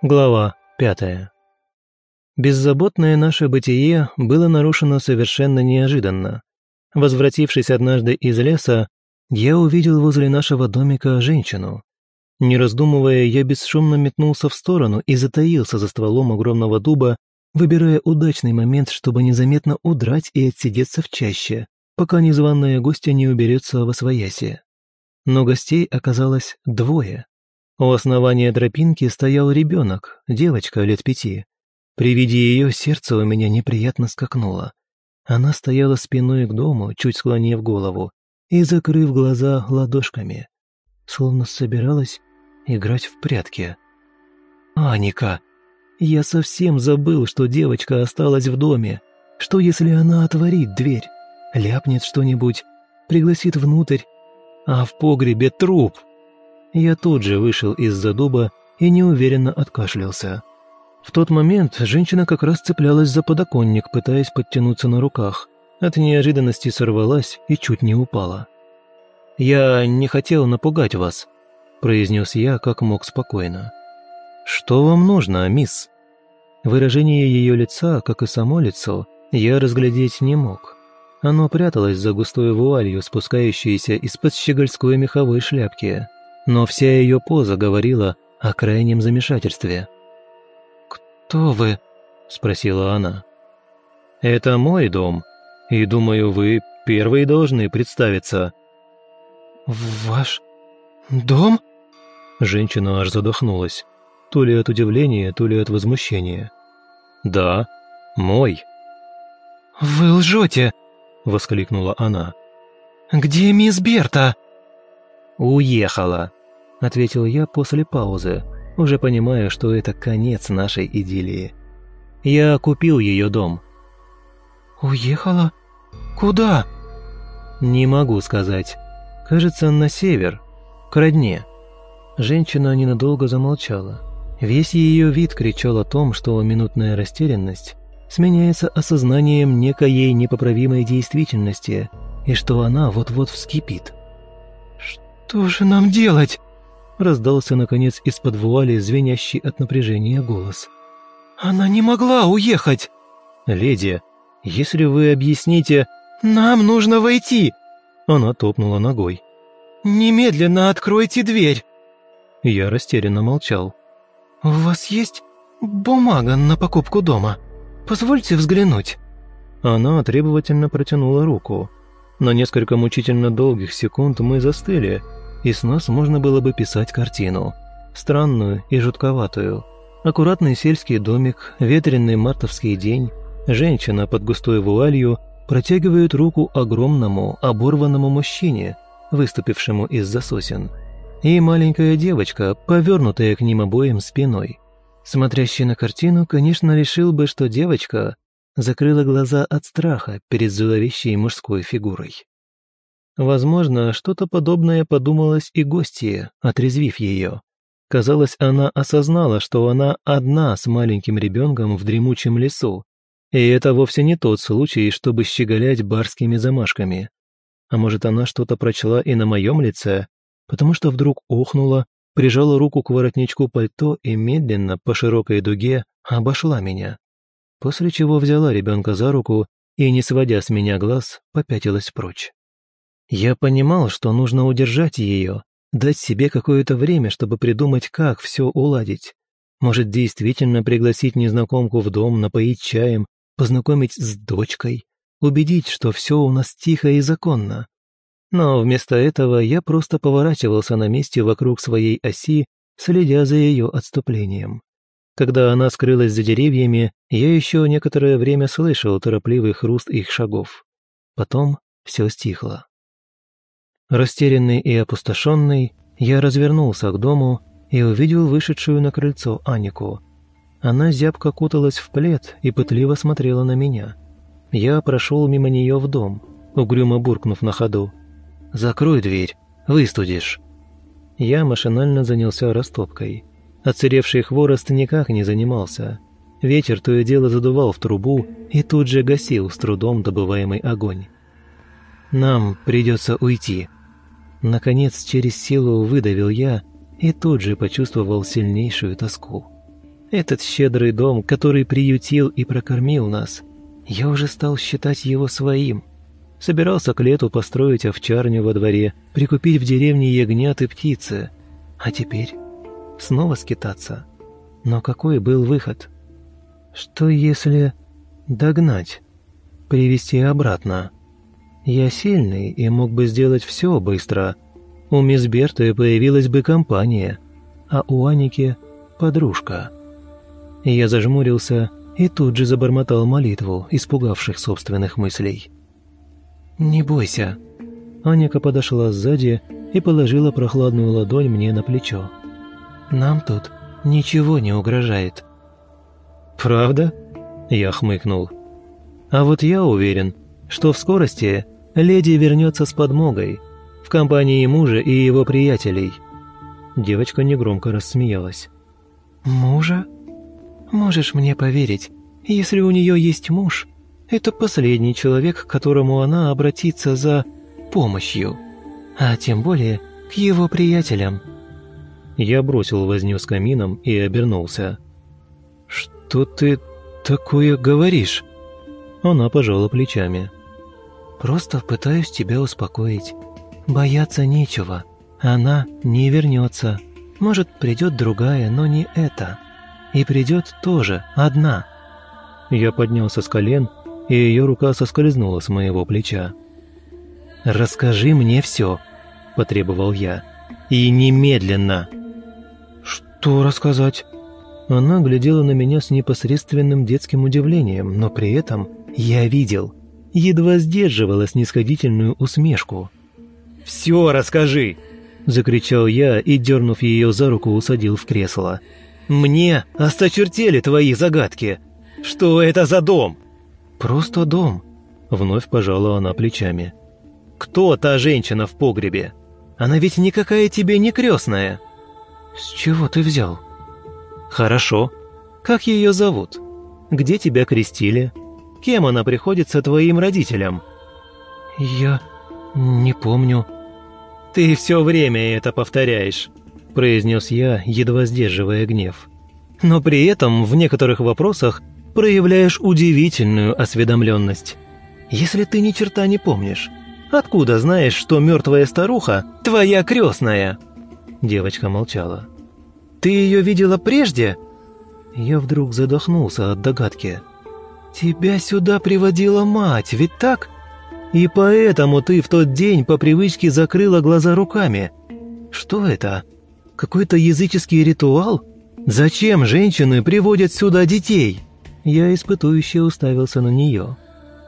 Глава пятая. Беззаботное наше бытие было нарушено совершенно неожиданно. Возвратившись однажды из леса, я увидел возле нашего домика женщину. Не раздумывая, я бесшумно метнулся в сторону и затаился за стволом огромного дуба, выбирая удачный момент, чтобы незаметно удрать и отсидеться в чаще, пока незваная гостья не уберется во свояси. Но гостей оказалось двое. У основания тропинки стоял ребенок, девочка лет пяти. При виде ее сердце у меня неприятно скакнуло. Она стояла спиной к дому, чуть склонив голову, и закрыв глаза ладошками, словно собиралась играть в прятки. «Аника! Я совсем забыл, что девочка осталась в доме. Что, если она отворит дверь, ляпнет что-нибудь, пригласит внутрь, а в погребе труп?» Я тут же вышел из-за дуба и неуверенно откашлялся. В тот момент женщина как раз цеплялась за подоконник, пытаясь подтянуться на руках. От неожиданности сорвалась и чуть не упала. «Я не хотел напугать вас», – произнес я как мог спокойно. «Что вам нужно, мисс?» Выражение ее лица, как и само лицо, я разглядеть не мог. Оно пряталось за густой вуалью, спускающейся из-под щегольской меховой шляпки но вся ее поза говорила о крайнем замешательстве. «Кто вы?» – спросила она. «Это мой дом, и, думаю, вы первые должны представиться». «Ваш дом?» Женщина аж задохнулась, то ли от удивления, то ли от возмущения. «Да, мой». «Вы лжете!» – воскликнула она. «Где мисс Берта?» «Уехала», — ответил я после паузы, уже понимая, что это конец нашей идиллии. «Я купил ее дом». «Уехала? Куда?» «Не могу сказать. Кажется, на север, к родне». Женщина ненадолго замолчала. Весь ее вид кричал о том, что минутная растерянность сменяется осознанием некоей непоправимой действительности и что она вот-вот вскипит. «Что же нам делать?» Раздался, наконец, из-под вуали звенящий от напряжения голос. «Она не могла уехать!» «Леди, если вы объясните...» «Нам нужно войти!» Она топнула ногой. «Немедленно откройте дверь!» Я растерянно молчал. «У вас есть бумага на покупку дома? Позвольте взглянуть». Она требовательно протянула руку. На несколько мучительно долгих секунд мы застыли, и с нас можно было бы писать картину. Странную и жутковатую. Аккуратный сельский домик, ветреный мартовский день, женщина под густой вуалью протягивает руку огромному, оборванному мужчине, выступившему из-за сосен. И маленькая девочка, повернутая к ним обоим спиной. Смотрящий на картину, конечно, решил бы, что девочка закрыла глаза от страха перед зловещей мужской фигурой. Возможно, что-то подобное подумалось и гостье, отрезвив ее. Казалось, она осознала, что она одна с маленьким ребенком в дремучем лесу. И это вовсе не тот случай, чтобы щеголять барскими замашками. А может, она что-то прочла и на моем лице, потому что вдруг охнула, прижала руку к воротничку пальто и медленно, по широкой дуге, обошла меня. После чего взяла ребенка за руку и, не сводя с меня глаз, попятилась прочь. Я понимал, что нужно удержать ее, дать себе какое-то время, чтобы придумать, как все уладить. Может, действительно пригласить незнакомку в дом, напоить чаем, познакомить с дочкой, убедить, что все у нас тихо и законно. Но вместо этого я просто поворачивался на месте вокруг своей оси, следя за ее отступлением. Когда она скрылась за деревьями, я еще некоторое время слышал торопливый хруст их шагов. Потом все стихло. Растерянный и опустошенный, я развернулся к дому и увидел вышедшую на крыльцо Анику. Она зябко куталась в плед и пытливо смотрела на меня. Я прошел мимо нее в дом, угрюмо буркнув на ходу. «Закрой дверь, выстудишь». Я машинально занялся растопкой. Отсыревший хворост никак не занимался. Ветер то и дело задувал в трубу и тут же гасил с трудом добываемый огонь. «Нам придется уйти», Наконец, через силу выдавил я и тут же почувствовал сильнейшую тоску. Этот щедрый дом, который приютил и прокормил нас. Я уже стал считать его своим. Собирался к лету построить овчарню во дворе, прикупить в деревне ягнят и птицы. А теперь снова скитаться. Но какой был выход? Что если догнать, привести обратно? Я сильный и мог бы сделать все быстро. У мисс Берты появилась бы компания, а у Аники — подружка. Я зажмурился и тут же забормотал молитву, испугавших собственных мыслей. «Не бойся». Аника подошла сзади и положила прохладную ладонь мне на плечо. «Нам тут ничего не угрожает». «Правда?» – я хмыкнул. «А вот я уверен, что в скорости леди вернется с подмогой, в компании мужа и его приятелей». Девочка негромко рассмеялась. «Мужа? Можешь мне поверить, если у нее есть муж, это последний человек, к которому она обратится за помощью, а тем более к его приятелям». Я бросил возню с камином и обернулся. «Что ты такое говоришь?» Она пожала плечами. «Просто пытаюсь тебя успокоить. Бояться нечего. Она не вернется. Может, придет другая, но не эта. И придет тоже одна». Я поднялся с колен, и ее рука соскользнула с моего плеча. «Расскажи мне все», – потребовал я. «И немедленно!» «Что рассказать?» Она глядела на меня с непосредственным детским удивлением, но при этом я видел, едва сдерживала снисходительную усмешку. «Все расскажи!» – закричал я и, дернув ее за руку, усадил в кресло. «Мне осточертели твои загадки! Что это за дом?» «Просто дом», – вновь пожала она плечами. «Кто та женщина в погребе? Она ведь никакая тебе не крестная!» «С чего ты взял?» «Хорошо. Как ее зовут? Где тебя крестили? Кем она приходится твоим родителям?» «Я не помню». «Ты все время это повторяешь», – произнес я, едва сдерживая гнев. «Но при этом в некоторых вопросах проявляешь удивительную осведомленность. Если ты ни черта не помнишь, откуда знаешь, что мертвая старуха – твоя крестная?» Девочка молчала. «Ты ее видела прежде?» Я вдруг задохнулся от догадки. «Тебя сюда приводила мать, ведь так? И поэтому ты в тот день по привычке закрыла глаза руками. Что это? Какой-то языческий ритуал? Зачем женщины приводят сюда детей?» Я испытующе уставился на нее.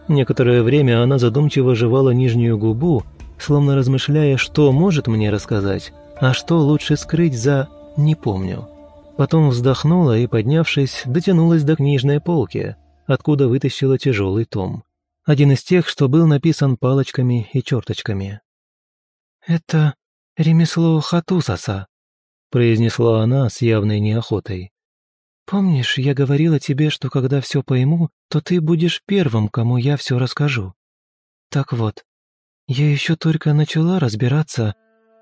Некоторое время она задумчиво жевала нижнюю губу, словно размышляя, что может мне рассказать, а что лучше скрыть за «не помню». Потом вздохнула и, поднявшись, дотянулась до книжной полки, откуда вытащила тяжелый том. Один из тех, что был написан палочками и черточками. «Это ремесло Хатусаса», — произнесла она с явной неохотой. «Помнишь, я говорила тебе, что когда все пойму, то ты будешь первым, кому я все расскажу? Так вот, я еще только начала разбираться.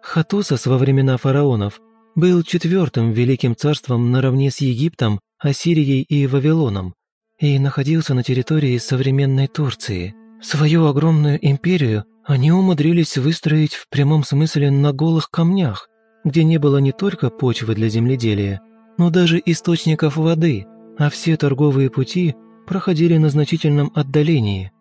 Хатусас во времена фараонов был четвертым великим царством наравне с Египтом, Ассирией и Вавилоном и находился на территории современной Турции. Свою огромную империю они умудрились выстроить в прямом смысле на голых камнях, где не было не только почвы для земледелия, но даже источников воды, а все торговые пути проходили на значительном отдалении.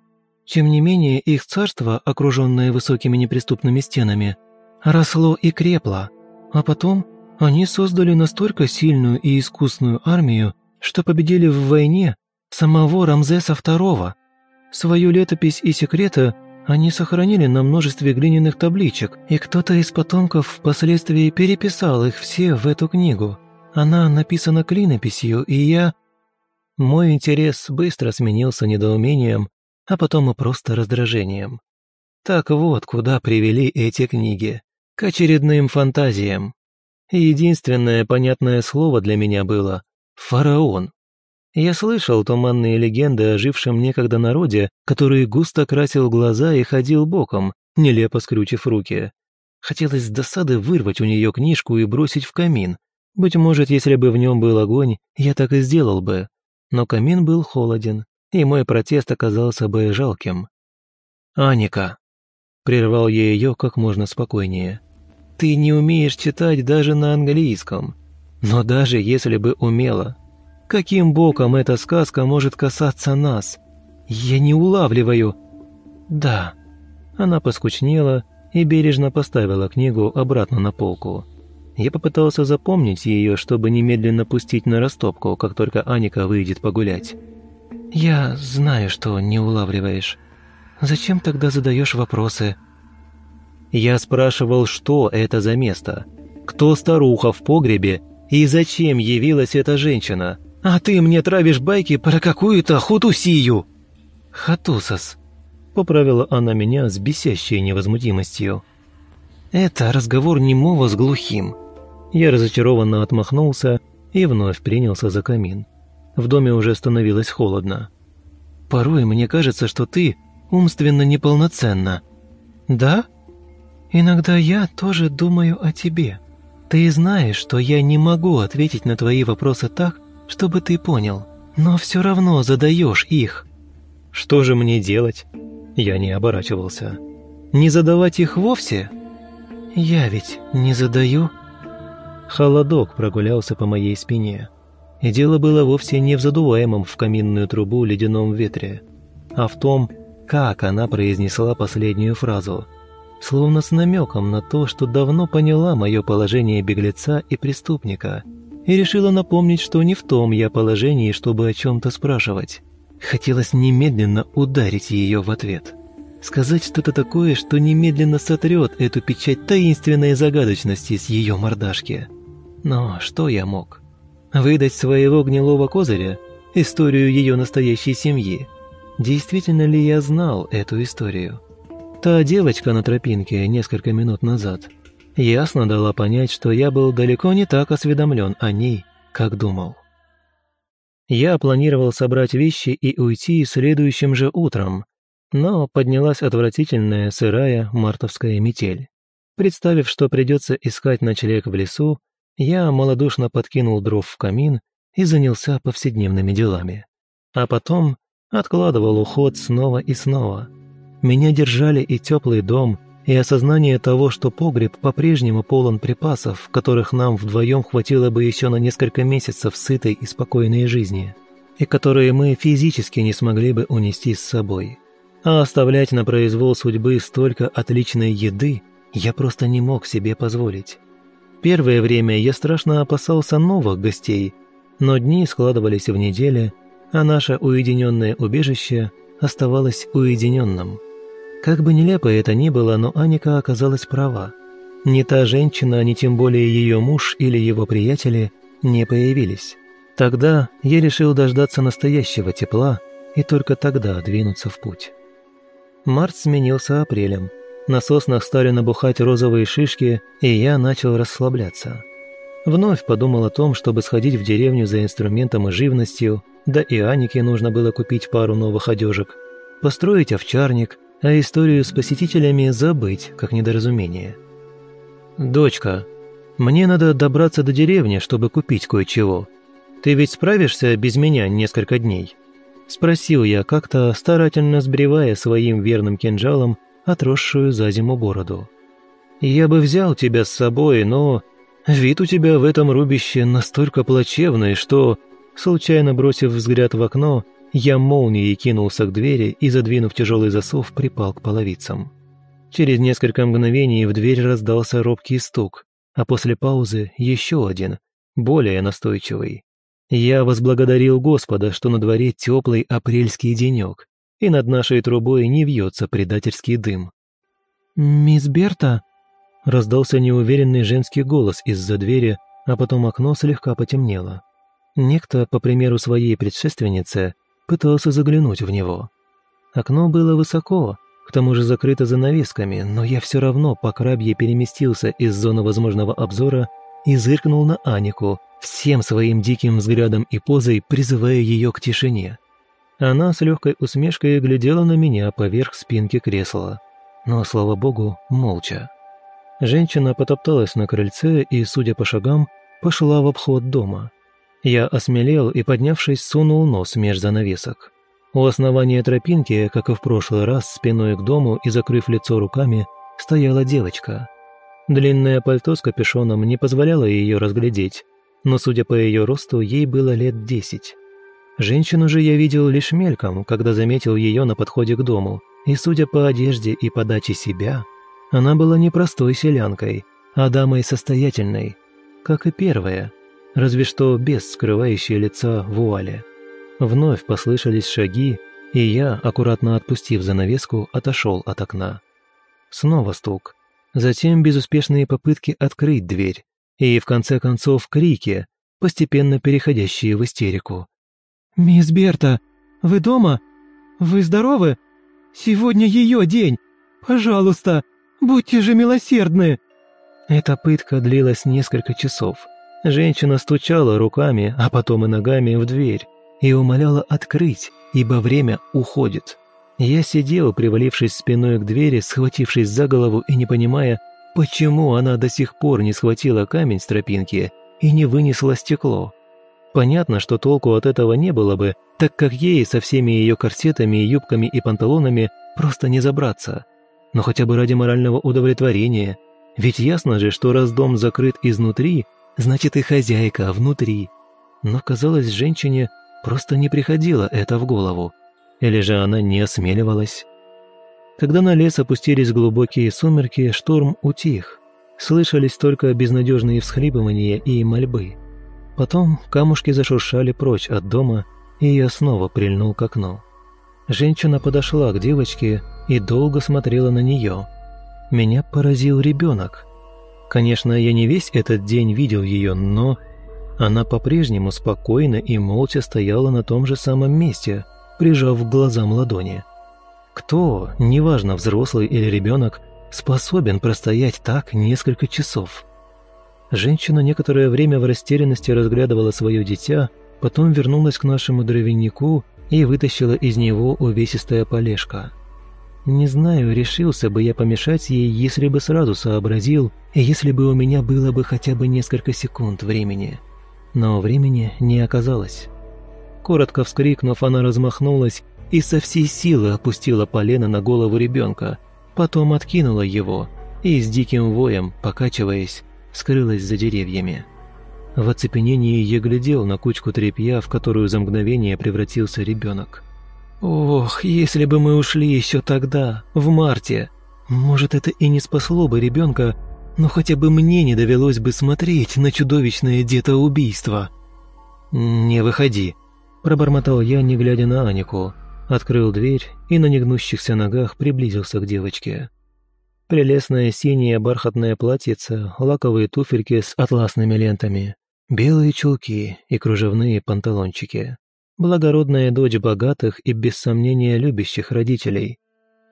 Тем не менее, их царство, окруженное высокими неприступными стенами, росло и крепло, а потом они создали настолько сильную и искусную армию, что победили в войне самого Рамзеса II. Свою летопись и секреты они сохранили на множестве глиняных табличек, и кто-то из потомков впоследствии переписал их все в эту книгу. Она написана клинописью, и я...» Мой интерес быстро сменился недоумением, а потом и просто раздражением. Так вот, куда привели эти книги. К очередным фантазиям. единственное понятное слово для меня было «фараон». Я слышал туманные легенды о жившем некогда народе, который густо красил глаза и ходил боком, нелепо скрючив руки. Хотелось с досады вырвать у нее книжку и бросить в камин, Быть может, если бы в нем был огонь, я так и сделал бы. Но камин был холоден, и мой протест оказался бы жалким. «Аника!» – прервал я ее как можно спокойнее. «Ты не умеешь читать даже на английском. Но даже если бы умела, каким боком эта сказка может касаться нас? Я не улавливаю». «Да». Она поскучнела и бережно поставила книгу обратно на полку. Я попытался запомнить ее, чтобы немедленно пустить на растопку, как только Аника выйдет погулять. «Я знаю, что не улавливаешь. Зачем тогда задаешь вопросы?» Я спрашивал, что это за место, кто старуха в погребе и зачем явилась эта женщина. А ты мне травишь байки про какую-то хутусию. «Хатусас», — поправила она меня с бесящей невозмутимостью. «Это разговор немого с глухим». Я разочарованно отмахнулся и вновь принялся за камин. В доме уже становилось холодно. «Порой мне кажется, что ты умственно неполноценна». «Да? Иногда я тоже думаю о тебе. Ты знаешь, что я не могу ответить на твои вопросы так, чтобы ты понял, но все равно задаешь их». «Что же мне делать?» Я не оборачивался. «Не задавать их вовсе?» «Я ведь не задаю». Холодок прогулялся по моей спине. И дело было вовсе не в задуваемом в каминную трубу ледяном ветре, а в том, как она произнесла последнюю фразу, словно с намеком на то, что давно поняла мое положение беглеца и преступника, и решила напомнить, что не в том я положении, чтобы о чем-то спрашивать. Хотелось немедленно ударить ее в ответ. Сказать что-то такое, что немедленно сотрет эту печать таинственной загадочности с ее мордашки. Но что я мог? Выдать своего гнилого козыря? Историю ее настоящей семьи? Действительно ли я знал эту историю? Та девочка на тропинке несколько минут назад ясно дала понять, что я был далеко не так осведомлен о ней, как думал. Я планировал собрать вещи и уйти следующим же утром, но поднялась отвратительная сырая мартовская метель. Представив, что придется искать ночлег в лесу, я малодушно подкинул дров в камин и занялся повседневными делами. А потом откладывал уход снова и снова. Меня держали и теплый дом, и осознание того, что погреб по-прежнему полон припасов, которых нам вдвоем хватило бы еще на несколько месяцев сытой и спокойной жизни, и которые мы физически не смогли бы унести с собой. А оставлять на произвол судьбы столько отличной еды я просто не мог себе позволить. Первое время я страшно опасался новых гостей, но дни складывались в недели, а наше уединенное убежище оставалось уединенным. Как бы нелепо это ни было, но Аника оказалась права. Ни та женщина, ни тем более ее муж или его приятели не появились. Тогда я решил дождаться настоящего тепла и только тогда двинуться в путь. Март сменился апрелем. На соснах стали набухать розовые шишки, и я начал расслабляться. Вновь подумал о том, чтобы сходить в деревню за инструментом и живностью, да и Анике нужно было купить пару новых одежек, построить овчарник, а историю с посетителями забыть, как недоразумение. «Дочка, мне надо добраться до деревни, чтобы купить кое-чего. Ты ведь справишься без меня несколько дней?» Спросил я, как-то старательно сбривая своим верным кинжалом отросшую за зиму бороду. «Я бы взял тебя с собой, но вид у тебя в этом рубище настолько плачевный, что, случайно бросив взгляд в окно, я молнией кинулся к двери и, задвинув тяжелый засов, припал к половицам. Через несколько мгновений в дверь раздался робкий стук, а после паузы еще один, более настойчивый. Я возблагодарил Господа, что на дворе теплый апрельский денек, и над нашей трубой не вьется предательский дым. «Мисс Берта?» – раздался неуверенный женский голос из-за двери, а потом окно слегка потемнело. Некто, по примеру своей предшественницы, пытался заглянуть в него. Окно было высоко, к тому же закрыто занавесками, но я все равно по крабье переместился из зоны возможного обзора и зыркнул на Анику, всем своим диким взглядом и позой призывая ее к тишине. Она с легкой усмешкой глядела на меня поверх спинки кресла, но, слава богу, молча. Женщина потопталась на крыльце и, судя по шагам, пошла в обход дома. Я осмелел и, поднявшись, сунул нос меж занавесок. У основания тропинки, как и в прошлый раз, спиной к дому и закрыв лицо руками, стояла девочка. Длинное пальто с капюшоном не позволяло ее разглядеть, но, судя по ее росту, ей было лет десять. Женщину же я видел лишь мельком, когда заметил ее на подходе к дому, и, судя по одежде и подаче себя, она была не простой селянкой, а дамой состоятельной, как и первая, разве что без скрывающей лица вуали. Вновь послышались шаги, и я, аккуратно отпустив занавеску, отошел от окна. Снова стук. Затем безуспешные попытки открыть дверь. И, в конце концов, крики, постепенно переходящие в истерику. «Мисс Берта, вы дома? Вы здоровы? Сегодня ее день. Пожалуйста, будьте же милосердны!» Эта пытка длилась несколько часов. Женщина стучала руками, а потом и ногами в дверь и умоляла открыть, ибо время уходит. Я сидел, привалившись спиной к двери, схватившись за голову и не понимая, почему она до сих пор не схватила камень с тропинки и не вынесла стекло. Понятно, что толку от этого не было бы, так как ей со всеми ее корсетами, юбками и панталонами просто не забраться. Но хотя бы ради морального удовлетворения. Ведь ясно же, что раз дом закрыт изнутри, значит и хозяйка внутри. Но казалось женщине просто не приходило это в голову. Или же она не осмеливалась. Когда на лес опустились глубокие сумерки, шторм утих. Слышались только безнадежные всхлипывания и мольбы. Потом камушки зашуршали прочь от дома, и я снова прильнул к окну. Женщина подошла к девочке и долго смотрела на нее. Меня поразил ребенок. Конечно, я не весь этот день видел ее, но... Она по-прежнему спокойно и молча стояла на том же самом месте, прижав к глазам ладони. Кто, неважно, взрослый или ребенок, способен простоять так несколько часов? Женщина некоторое время в растерянности разглядывала свое дитя, потом вернулась к нашему дровянику и вытащила из него увесистая полежка. Не знаю, решился бы я помешать ей, если бы сразу сообразил, и если бы у меня было бы хотя бы несколько секунд времени. Но времени не оказалось. Коротко вскрикнув, она размахнулась и со всей силы опустила полено на голову ребенка, потом откинула его и с диким воем, покачиваясь, скрылась за деревьями. В оцепенении я глядел на кучку тряпья, в которую за мгновение превратился ребенок. Ох, если бы мы ушли еще тогда, в марте. Может, это и не спасло бы ребенка, но хотя бы мне не довелось бы смотреть на чудовищное детоубийство. «Не выходи», – пробормотал я, не глядя на Анику. Открыл дверь и на негнущихся ногах приблизился к девочке. Прелестное синее бархатное платьице, лаковые туфельки с атласными лентами, белые чулки и кружевные панталончики. Благородная дочь богатых и, без сомнения, любящих родителей.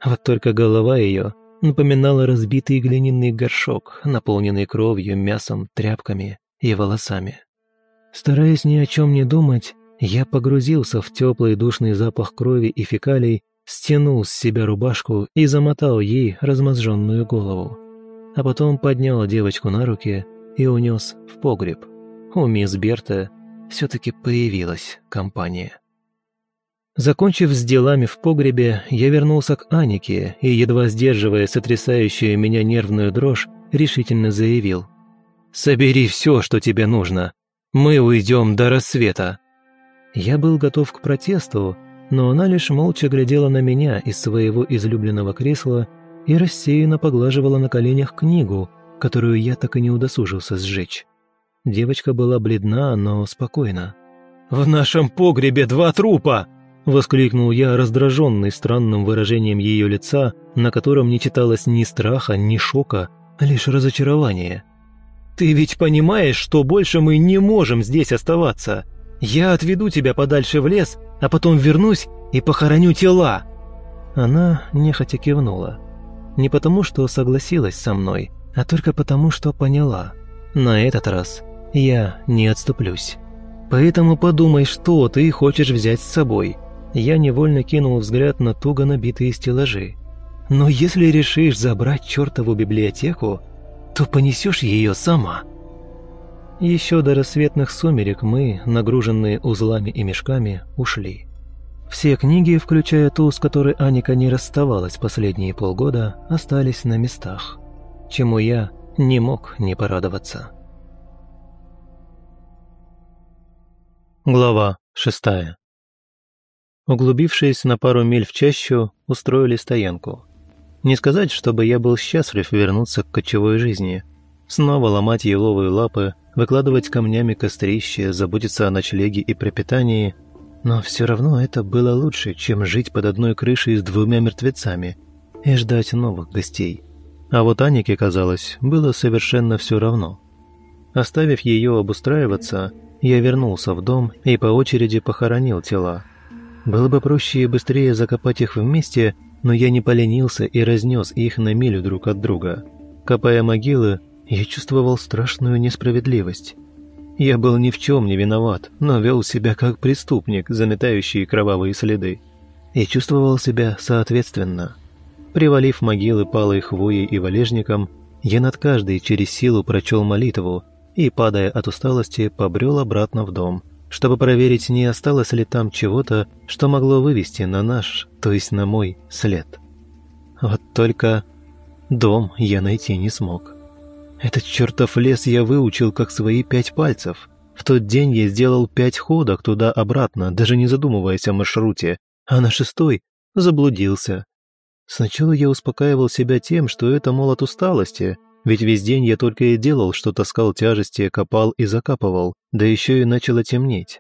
Вот только голова ее напоминала разбитый глиняный горшок, наполненный кровью, мясом, тряпками и волосами. Стараясь ни о чем не думать, я погрузился в теплый душный запах крови и фекалий стянул с себя рубашку и замотал ей размозженную голову. А потом поднял девочку на руки и унес в погреб. У мисс Берта все-таки появилась компания. Закончив с делами в погребе, я вернулся к Анике и, едва сдерживая сотрясающую меня нервную дрожь, решительно заявил. «Собери все, что тебе нужно. Мы уйдем до рассвета». Я был готов к протесту, но она лишь молча глядела на меня из своего излюбленного кресла и рассеянно поглаживала на коленях книгу, которую я так и не удосужился сжечь. Девочка была бледна, но спокойна. «В нашем погребе два трупа!» — воскликнул я, раздраженный странным выражением ее лица, на котором не читалось ни страха, ни шока, а лишь разочарование. «Ты ведь понимаешь, что больше мы не можем здесь оставаться? Я отведу тебя подальше в лес, а потом вернусь и похороню тела!» Она нехотя кивнула. Не потому, что согласилась со мной, а только потому, что поняла. На этот раз я не отступлюсь. Поэтому подумай, что ты хочешь взять с собой. Я невольно кинул взгляд на туго набитые стеллажи. Но если решишь забрать чертову библиотеку, то понесешь ее сама. Еще до рассветных сумерек мы, нагруженные узлами и мешками, ушли. Все книги, включая ту, с которой Аника не расставалась последние полгода, остались на местах, чему я не мог не порадоваться. Глава шестая. Углубившись на пару миль в чащу, устроили стоянку. Не сказать, чтобы я был счастлив вернуться к кочевой жизни. Снова ломать еловые лапы, выкладывать камнями кострище, заботиться о ночлеге и пропитании. Но все равно это было лучше, чем жить под одной крышей с двумя мертвецами и ждать новых гостей. А вот Анике, казалось, было совершенно все равно. Оставив ее обустраиваться, я вернулся в дом и по очереди похоронил тела. Было бы проще и быстрее закопать их вместе, но я не поленился и разнес их на милю друг от друга. Копая могилы, я чувствовал страшную несправедливость. Я был ни в чем не виноват, но вел себя как преступник, заметающий кровавые следы. И чувствовал себя соответственно. Привалив могилы палой хвоей и валежником, я над каждой через силу прочел молитву и, падая от усталости, побрел обратно в дом – чтобы проверить, не осталось ли там чего-то, что могло вывести на наш, то есть на мой, след. Вот только дом я найти не смог. Этот чертов лес я выучил как свои пять пальцев. В тот день я сделал пять ходок туда-обратно, даже не задумываясь о маршруте, а на шестой заблудился. Сначала я успокаивал себя тем, что это, мол, от усталости, ведь весь день я только и делал, что таскал тяжести, копал и закапывал, да еще и начало темнеть.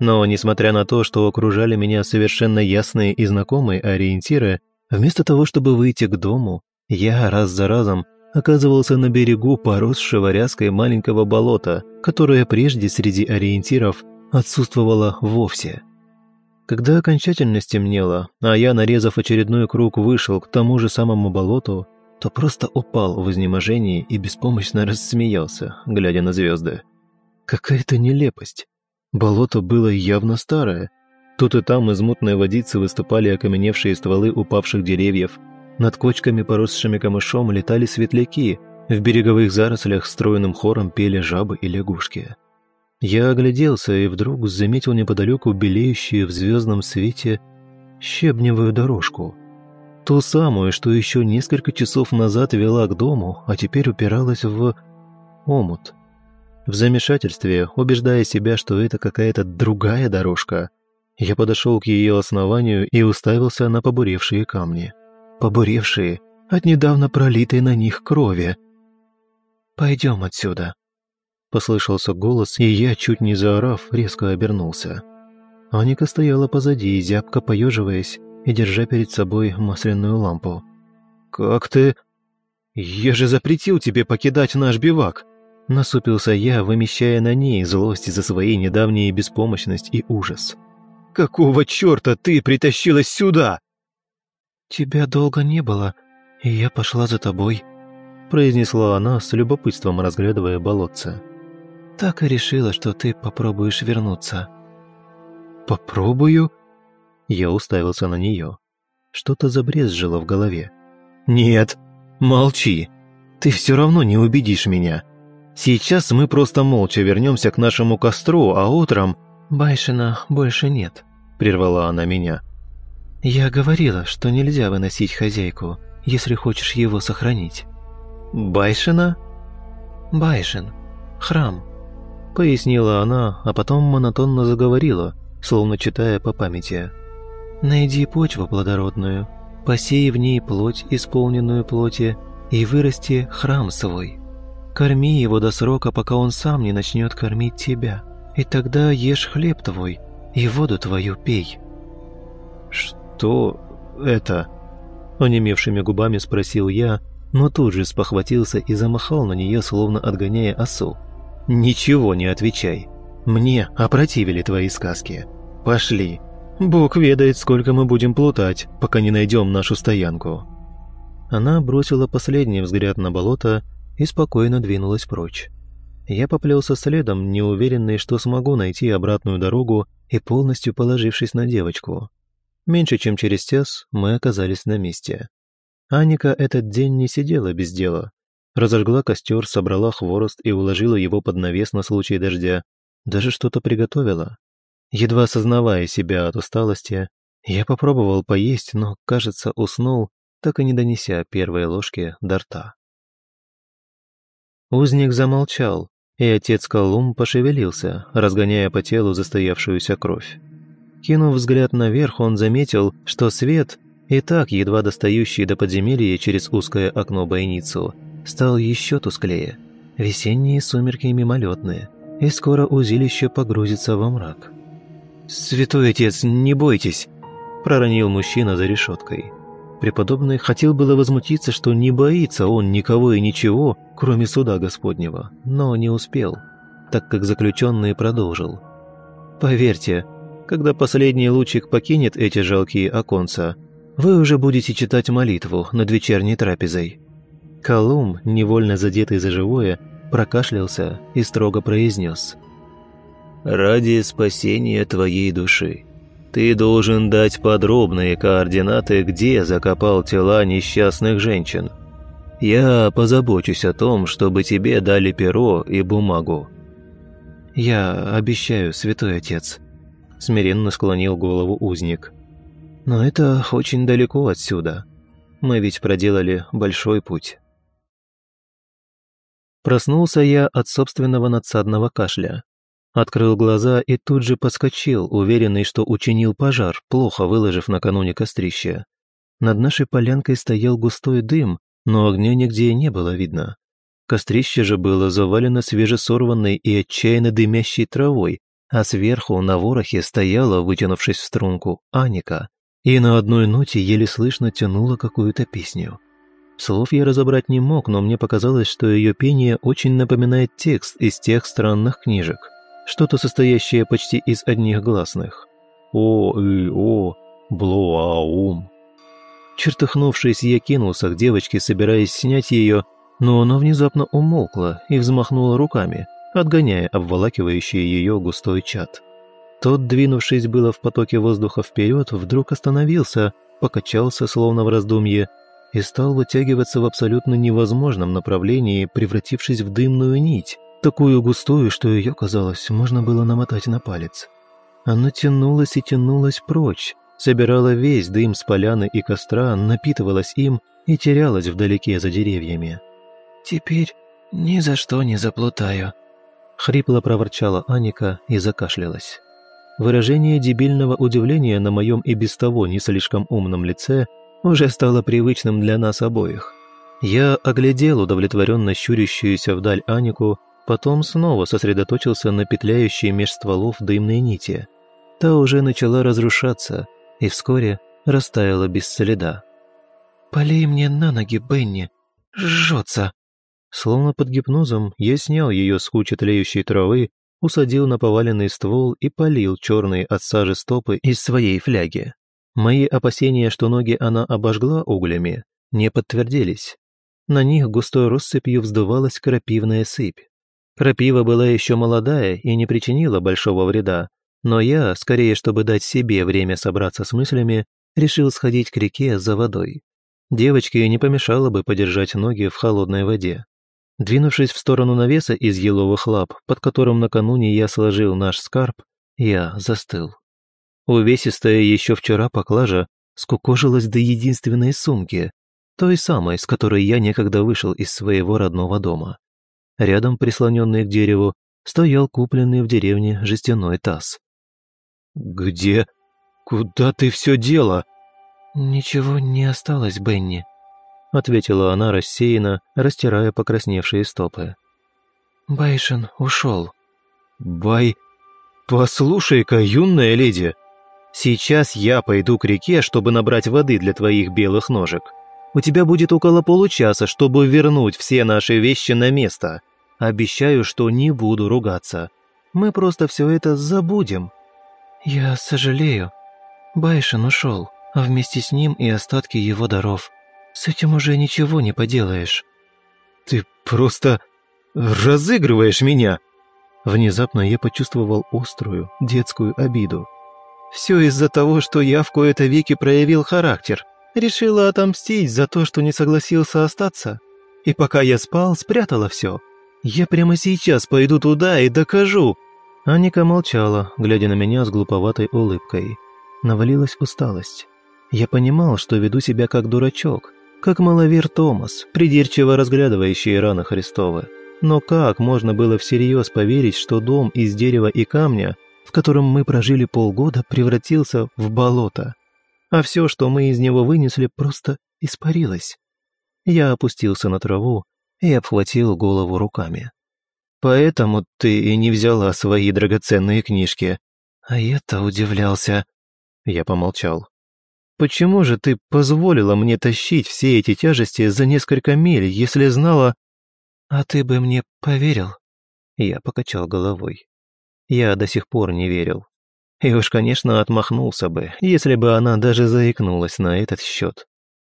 Но, несмотря на то, что окружали меня совершенно ясные и знакомые ориентиры, вместо того, чтобы выйти к дому, я раз за разом оказывался на берегу поросшего ряской маленького болота, которое прежде среди ориентиров отсутствовало вовсе. Когда окончательно стемнело, а я, нарезав очередной круг, вышел к тому же самому болоту, то просто упал в изнеможении и беспомощно рассмеялся, глядя на звезды. Какая-то нелепость. Болото было явно старое. Тут и там из мутной водицы выступали окаменевшие стволы упавших деревьев. Над кочками, поросшими камышом, летали светляки. В береговых зарослях стройным хором пели жабы и лягушки. Я огляделся и вдруг заметил неподалеку белеющую в звездном свете щебневую дорожку – Ту самую, что еще несколько часов назад вела к дому, а теперь упиралась в... омут. В замешательстве, убеждая себя, что это какая-то другая дорожка, я подошел к ее основанию и уставился на побуревшие камни. Побуревшие от недавно пролитой на них крови. «Пойдем отсюда», — послышался голос, и я, чуть не заорав, резко обернулся. Аника стояла позади, зябко поеживаясь, и держа перед собой масляную лампу. «Как ты...» «Я же запретил тебе покидать наш бивак!» Насупился я, вымещая на ней злость за своей недавние беспомощность и ужас. «Какого черта ты притащилась сюда?» «Тебя долго не было, и я пошла за тобой», произнесла она с любопытством, разглядывая болотце. «Так и решила, что ты попробуешь вернуться». «Попробую?» Я уставился на нее. Что-то забрезжило в голове. «Нет, молчи. Ты все равно не убедишь меня. Сейчас мы просто молча вернемся к нашему костру, а утром...» «Байшина больше нет», — прервала она меня. «Я говорила, что нельзя выносить хозяйку, если хочешь его сохранить». «Байшина?» «Байшин. Храм», — пояснила она, а потом монотонно заговорила, словно читая по памяти. Найди почву плодородную, посей в ней плоть, исполненную плоти, и вырасти храм свой. Корми его до срока, пока он сам не начнет кормить тебя, и тогда ешь хлеб твой, и воду твою пей». «Что это?» Онемевшими губами спросил я, но тут же спохватился и замахал на нее, словно отгоняя осу. «Ничего не отвечай. Мне опротивили твои сказки. Пошли, Бог ведает, сколько мы будем плутать, пока не найдем нашу стоянку». Она бросила последний взгляд на болото и спокойно двинулась прочь. Я поплелся следом, неуверенный, что смогу найти обратную дорогу и полностью положившись на девочку. Меньше чем через час мы оказались на месте. Аника этот день не сидела без дела. Разожгла костер, собрала хворост и уложила его под навес на случай дождя. Даже что-то приготовила. Едва осознавая себя от усталости, я попробовал поесть, но, кажется, уснул, так и не донеся первой ложки до рта. Узник замолчал, и отец Колумб пошевелился, разгоняя по телу застоявшуюся кровь. Кинув взгляд наверх, он заметил, что свет, и так едва достающий до подземелья через узкое окно бойницу, стал еще тусклее. Весенние сумерки мимолетные, и скоро узилище погрузится во мрак. «Святой отец, не бойтесь!» – проронил мужчина за решеткой. Преподобный хотел было возмутиться, что не боится он никого и ничего, кроме суда Господнего, но не успел, так как заключенный продолжил. «Поверьте, когда последний лучик покинет эти жалкие оконца, вы уже будете читать молитву над вечерней трапезой». Колумб, невольно задетый за живое, прокашлялся и строго произнес. «Ради спасения твоей души ты должен дать подробные координаты, где закопал тела несчастных женщин. Я позабочусь о том, чтобы тебе дали перо и бумагу». «Я обещаю, святой отец», — смиренно склонил голову узник. «Но это очень далеко отсюда. Мы ведь проделали большой путь». Проснулся я от собственного надсадного кашля. Открыл глаза и тут же подскочил, уверенный, что учинил пожар, плохо выложив накануне кострище. Над нашей полянкой стоял густой дым, но огня нигде не было видно. Кострище же было завалено свежесорванной и отчаянно дымящей травой, а сверху на ворохе стояла, вытянувшись в струнку, Аника, и на одной ноте еле слышно тянула какую-то песню. Слов я разобрать не мог, но мне показалось, что ее пение очень напоминает текст из тех странных книжек что-то состоящее почти из одних гласных. О, и, о, блоаум. Чертыхнувшись, я кинулся к девочке, собираясь снять ее, но она внезапно умолкла и взмахнула руками, отгоняя обволакивающий ее густой чад. Тот, двинувшись было в потоке воздуха вперед, вдруг остановился, покачался, словно в раздумье, и стал вытягиваться в абсолютно невозможном направлении, превратившись в дымную нить, такую густую, что ее, казалось, можно было намотать на палец. Она тянулась и тянулась прочь, собирала весь дым с поляны и костра, напитывалась им и терялась вдалеке за деревьями. «Теперь ни за что не заплутаю», — хрипло проворчала Аника и закашлялась. Выражение дебильного удивления на моем и без того не слишком умном лице уже стало привычным для нас обоих. Я оглядел удовлетворенно щурящуюся вдаль Анику Потом снова сосредоточился на петляющей меж стволов дымной нити. Та уже начала разрушаться и вскоре растаяла без следа. «Полей мне на ноги, Бенни! Жжется!» Словно под гипнозом я снял ее с кучи тлеющей травы, усадил на поваленный ствол и полил черные от сажи стопы из своей фляги. Мои опасения, что ноги она обожгла углями, не подтвердились. На них густой россыпью вздувалась крапивная сыпь. Крапива была еще молодая и не причинила большого вреда, но я, скорее чтобы дать себе время собраться с мыслями, решил сходить к реке за водой. Девочке не помешало бы подержать ноги в холодной воде. Двинувшись в сторону навеса из еловых лап, под которым накануне я сложил наш скарб, я застыл. Увесистая еще вчера поклажа скукожилась до единственной сумки, той самой, с которой я некогда вышел из своего родного дома. Рядом, прислоненный к дереву, стоял купленный в деревне жестяной таз. «Где? Куда ты все дело?» «Ничего не осталось, Бенни», — ответила она рассеянно, растирая покрасневшие стопы. «Байшин ушел». «Бай... Послушай-ка, юная леди, сейчас я пойду к реке, чтобы набрать воды для твоих белых ножек. У тебя будет около получаса, чтобы вернуть все наши вещи на место. Обещаю, что не буду ругаться. Мы просто все это забудем». «Я сожалею. Байшин ушел, а вместе с ним и остатки его даров. С этим уже ничего не поделаешь». «Ты просто разыгрываешь меня!» Внезапно я почувствовал острую детскую обиду. «Все из-за того, что я в кои-то веки проявил характер. Решила отомстить за то, что не согласился остаться. и пока я спал, спрятала все. Я прямо сейчас пойду туда и докажу». Аника молчала, глядя на меня с глуповатой улыбкой. Навалилась усталость. Я понимал, что веду себя как дурачок, как маловер Томас, придирчиво разглядывающий раны Христовы. Но как можно было всерьез поверить, что дом из дерева и камня, в котором мы прожили полгода, превратился в болото? А все, что мы из него вынесли, просто испарилось. Я опустился на траву и обхватил голову руками. «Поэтому ты и не взяла свои драгоценные книжки». А я-то удивлялся. Я помолчал. Почему же ты позволила мне тащить все эти тяжести за несколько миль, если знала...» «А ты бы мне поверил?» Я покачал головой. Я до сих пор не верил. И уж, конечно, отмахнулся бы, если бы она даже заикнулась на этот счет.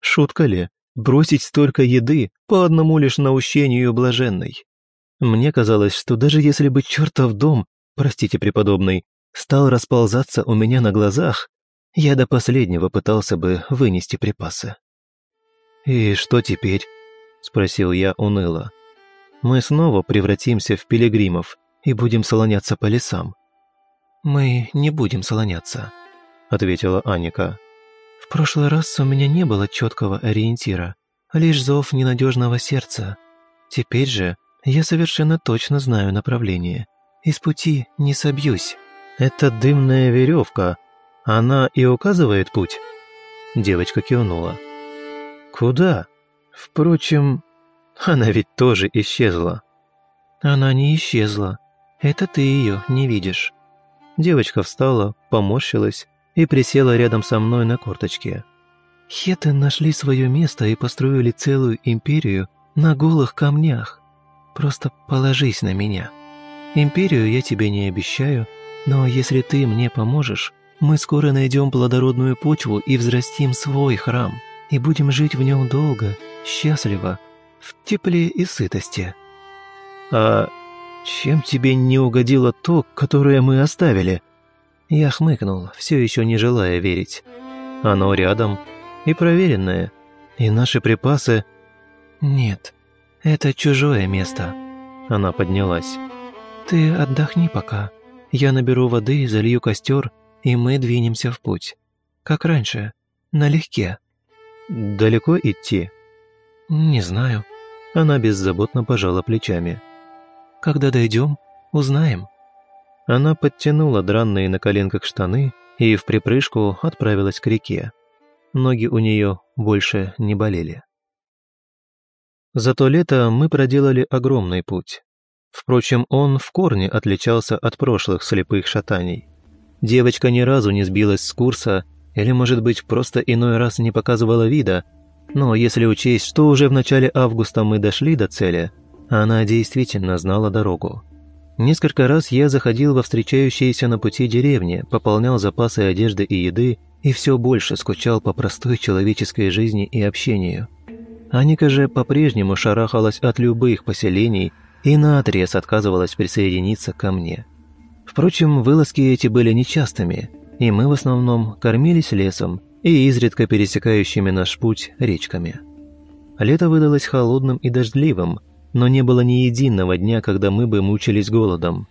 Шутка ли? Бросить столько еды по одному лишь наущению блаженной. Мне казалось, что даже если бы чертов дом, простите, преподобный, стал расползаться у меня на глазах, я до последнего пытался бы вынести припасы. «И что теперь?» – спросил я уныло. «Мы снова превратимся в пилигримов и будем слоняться по лесам». «Мы не будем слоняться», – ответила Аника. «В прошлый раз у меня не было четкого ориентира, лишь зов ненадежного сердца. Теперь же я совершенно точно знаю направление. Из пути не собьюсь». «Это дымная веревка», она и указывает путь?» Девочка кивнула. «Куда? Впрочем, она ведь тоже исчезла». «Она не исчезла. Это ты ее не видишь». Девочка встала, поморщилась и присела рядом со мной на корточке. Хеты нашли свое место и построили целую империю на голых камнях. Просто положись на меня. Империю я тебе не обещаю, но если ты мне поможешь, мы скоро найдем плодородную почву и взрастим свой храм, и будем жить в нем долго, счастливо, в тепле и сытости. А чем тебе не угодило то, которое мы оставили? Я хмыкнул, все еще не желая верить. Оно рядом, и проверенное, и наши припасы... Нет, это чужое место. Она поднялась. Ты отдохни пока. Я наберу воды, залью костер и мы двинемся в путь. Как раньше, налегке. Далеко идти? Не знаю. Она беззаботно пожала плечами. Когда дойдем, узнаем. Она подтянула дранные на коленках штаны и в припрыжку отправилась к реке. Ноги у нее больше не болели. За то лето мы проделали огромный путь. Впрочем, он в корне отличался от прошлых слепых шатаний. Девочка ни разу не сбилась с курса, или, может быть, просто иной раз не показывала вида, но если учесть, что уже в начале августа мы дошли до цели, она действительно знала дорогу. Несколько раз я заходил во встречающиеся на пути деревни, пополнял запасы одежды и еды и все больше скучал по простой человеческой жизни и общению. Аника же по-прежнему шарахалась от любых поселений и наотрез отказывалась присоединиться ко мне – Впрочем, вылазки эти были нечастыми, и мы в основном кормились лесом и изредка пересекающими наш путь речками. Лето выдалось холодным и дождливым, но не было ни единого дня, когда мы бы мучились голодом.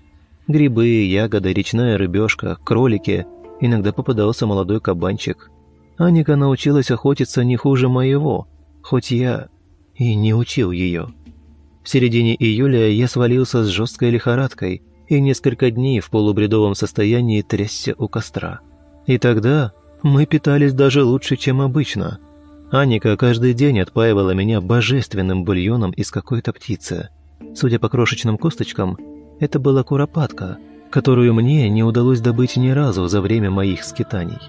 Грибы, ягоды, речная рыбешка, кролики, иногда попадался молодой кабанчик. Аника научилась охотиться не хуже моего, хоть я и не учил ее. В середине июля я свалился с жесткой лихорадкой – и несколько дней в полубредовом состоянии трясся у костра. И тогда мы питались даже лучше, чем обычно. Аника каждый день отпаивала меня божественным бульоном из какой-то птицы. Судя по крошечным косточкам, это была куропатка, которую мне не удалось добыть ни разу за время моих скитаний.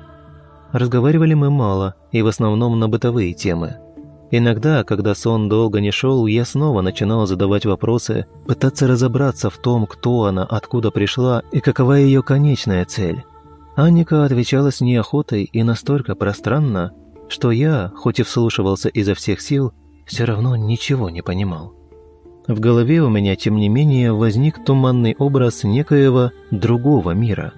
Разговаривали мы мало и в основном на бытовые темы – Иногда, когда сон долго не шел, я снова начинал задавать вопросы, пытаться разобраться в том, кто она, откуда пришла и какова ее конечная цель. Анника отвечала с неохотой и настолько пространно, что я, хоть и вслушивался изо всех сил, все равно ничего не понимал. В голове у меня, тем не менее, возник туманный образ некоего другого мира.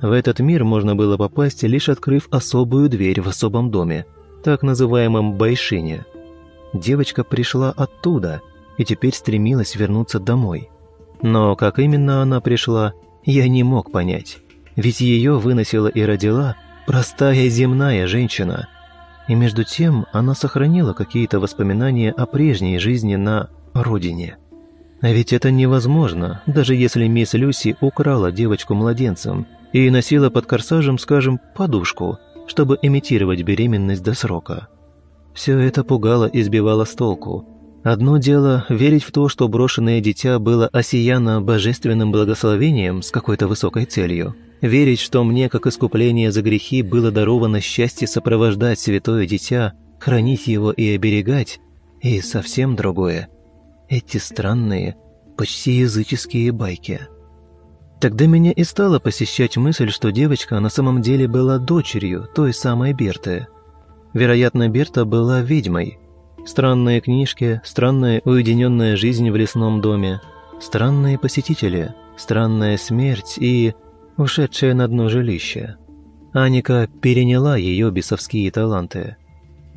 В этот мир можно было попасть, лишь открыв особую дверь в особом доме, так называемом Байшине – девочка пришла оттуда и теперь стремилась вернуться домой. Но как именно она пришла, я не мог понять. Ведь ее выносила и родила простая земная женщина. И между тем она сохранила какие-то воспоминания о прежней жизни на родине. А ведь это невозможно, даже если мисс Люси украла девочку младенцем и носила под корсажем, скажем, подушку, чтобы имитировать беременность до срока. Все это пугало и сбивало с толку. Одно дело верить в то, что брошенное дитя было осияно божественным благословением с какой-то высокой целью. Верить, что мне, как искупление за грехи, было даровано счастье сопровождать святое дитя, хранить его и оберегать. И совсем другое. Эти странные, почти языческие байки. Тогда меня и стала посещать мысль, что девочка на самом деле была дочерью той самой Берты – Вероятно, Берта была ведьмой. Странные книжки, странная уединенная жизнь в лесном доме, странные посетители, странная смерть и ушедшее на дно жилище. Аника переняла ее бесовские таланты.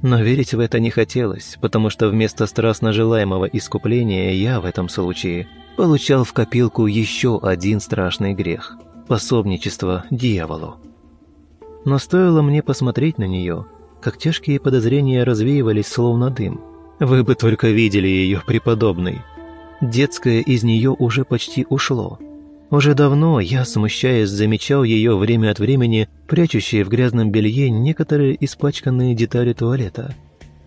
Но верить в это не хотелось, потому что вместо страстно желаемого искупления я в этом случае получал в копилку еще один страшный грех – пособничество дьяволу. Но стоило мне посмотреть на нее – как тяжкие подозрения развеивались словно дым. Вы бы только видели ее преподобный. Детское из нее уже почти ушло. Уже давно я, смущаясь, замечал ее время от времени, прячущие в грязном белье некоторые испачканные детали туалета.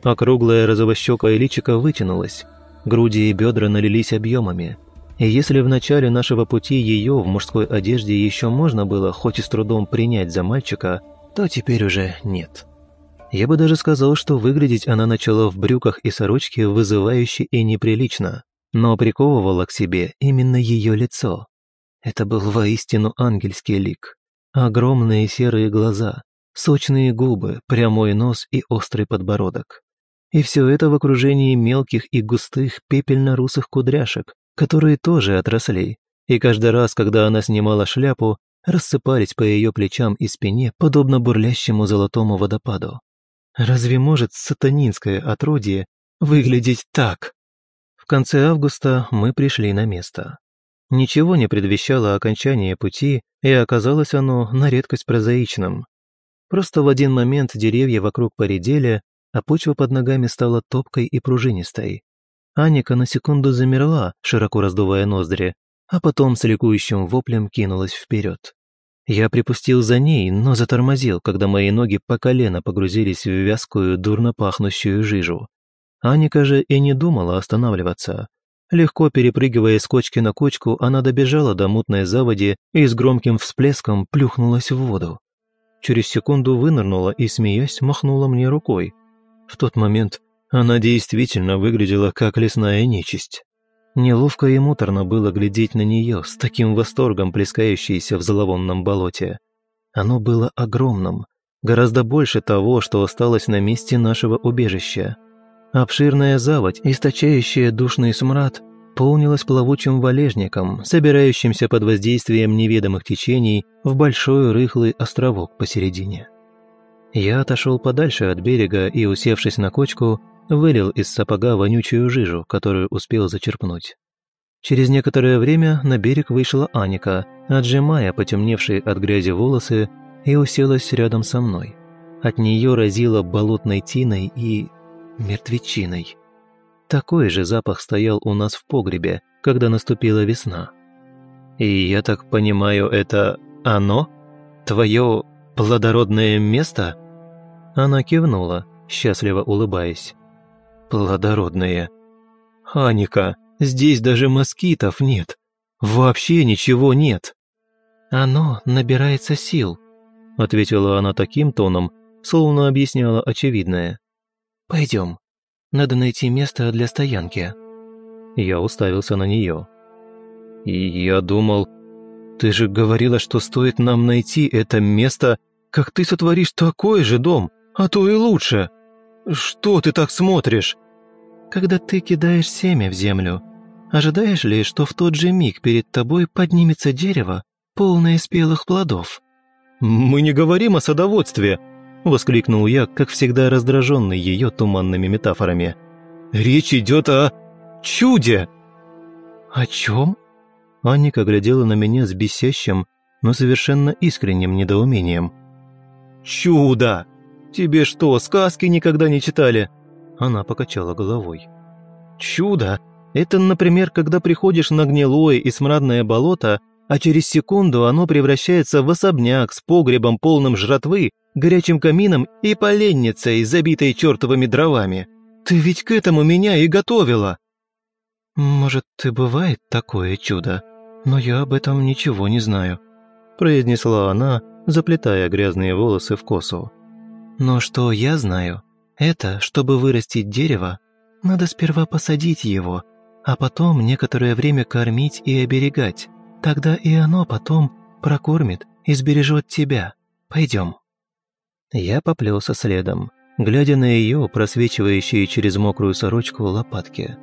Округлое розовощекое личико вытянулось, груди и бедра налились объемами. И если в начале нашего пути ее в мужской одежде еще можно было хоть и с трудом принять за мальчика, то теперь уже нет. Я бы даже сказал, что выглядеть она начала в брюках и сорочке вызывающе и неприлично, но приковывала к себе именно ее лицо. Это был воистину ангельский лик. Огромные серые глаза, сочные губы, прямой нос и острый подбородок. И все это в окружении мелких и густых пепельно-русых кудряшек, которые тоже отросли, и каждый раз, когда она снимала шляпу, рассыпались по ее плечам и спине, подобно бурлящему золотому водопаду. Разве может сатанинское отродье выглядеть так? В конце августа мы пришли на место. Ничего не предвещало окончания пути, и оказалось оно на редкость прозаичным. Просто в один момент деревья вокруг поредели, а почва под ногами стала топкой и пружинистой. Аника на секунду замерла, широко раздувая ноздри, а потом с ликующим воплем кинулась вперед. Я припустил за ней, но затормозил, когда мои ноги по колено погрузились в вязкую, дурно пахнущую жижу. Аника же и не думала останавливаться. Легко перепрыгивая с кочки на кочку, она добежала до мутной заводи и с громким всплеском плюхнулась в воду. Через секунду вынырнула и, смеясь, махнула мне рукой. В тот момент она действительно выглядела как лесная нечисть. Неловко и муторно было глядеть на нее с таким восторгом, плескающейся в зловонном болоте. Оно было огромным, гораздо больше того, что осталось на месте нашего убежища. Обширная заводь, источающая душный смрад, полнилась плавучим валежником, собирающимся под воздействием неведомых течений в большой рыхлый островок посередине. Я отошел подальше от берега и, усевшись на кочку, вылил из сапога вонючую жижу, которую успел зачерпнуть. Через некоторое время на берег вышла Аника, отжимая потемневшие от грязи волосы, и уселась рядом со мной. От нее разило болотной тиной и... мертвечиной. Такой же запах стоял у нас в погребе, когда наступила весна. И я так понимаю, это оно? Твое плодородное место? Она кивнула, счастливо улыбаясь плодородные. Аника, здесь даже москитов нет. Вообще ничего нет. Оно набирается сил, ответила она таким тоном, словно объясняла очевидное. Пойдем, надо найти место для стоянки. Я уставился на нее. И я думал, ты же говорила, что стоит нам найти это место, как ты сотворишь такой же дом, а то и лучше. Что ты так смотришь?» «Когда ты кидаешь семя в землю, ожидаешь ли, что в тот же миг перед тобой поднимется дерево, полное спелых плодов?» «Мы не говорим о садоводстве!» – воскликнул я, как всегда раздраженный ее туманными метафорами. Речь идет о чуде!» «О чем?» Анника глядела на меня с бесящим, но совершенно искренним недоумением. «Чудо! Тебе что, сказки никогда не читали?» Она покачала головой. «Чудо – это, например, когда приходишь на гнилое и смрадное болото, а через секунду оно превращается в особняк с погребом полным жратвы, горячим камином и поленницей, забитой чертовыми дровами. Ты ведь к этому меня и готовила!» «Может, и бывает такое чудо, но я об этом ничего не знаю», произнесла она, заплетая грязные волосы в косу. «Но что я знаю, это, чтобы вырастить дерево, надо сперва посадить его, а потом некоторое время кормить и оберегать. Тогда и оно потом прокормит и сбережет тебя. Пойдем». Я поплелся следом, глядя на ее просвечивающие через мокрую сорочку лопатки.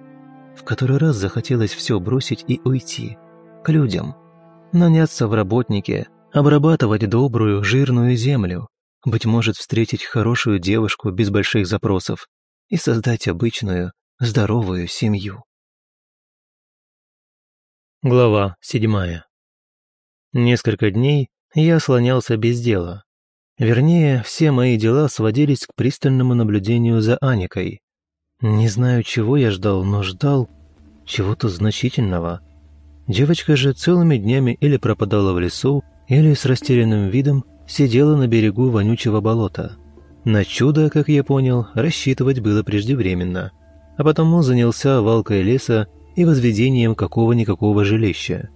В который раз захотелось все бросить и уйти. К людям. Наняться в работнике, обрабатывать добрую, жирную землю, быть может, встретить хорошую девушку без больших запросов и создать обычную, здоровую семью. Глава седьмая. Несколько дней я слонялся без дела. Вернее, все мои дела сводились к пристальному наблюдению за Аникой. Не знаю, чего я ждал, но ждал чего-то значительного. Девочка же целыми днями или пропадала в лесу, или с растерянным видом сидела на берегу вонючего болота. На чудо, как я понял, рассчитывать было преждевременно, а потому занялся валкой леса и возведением какого-никакого жилища.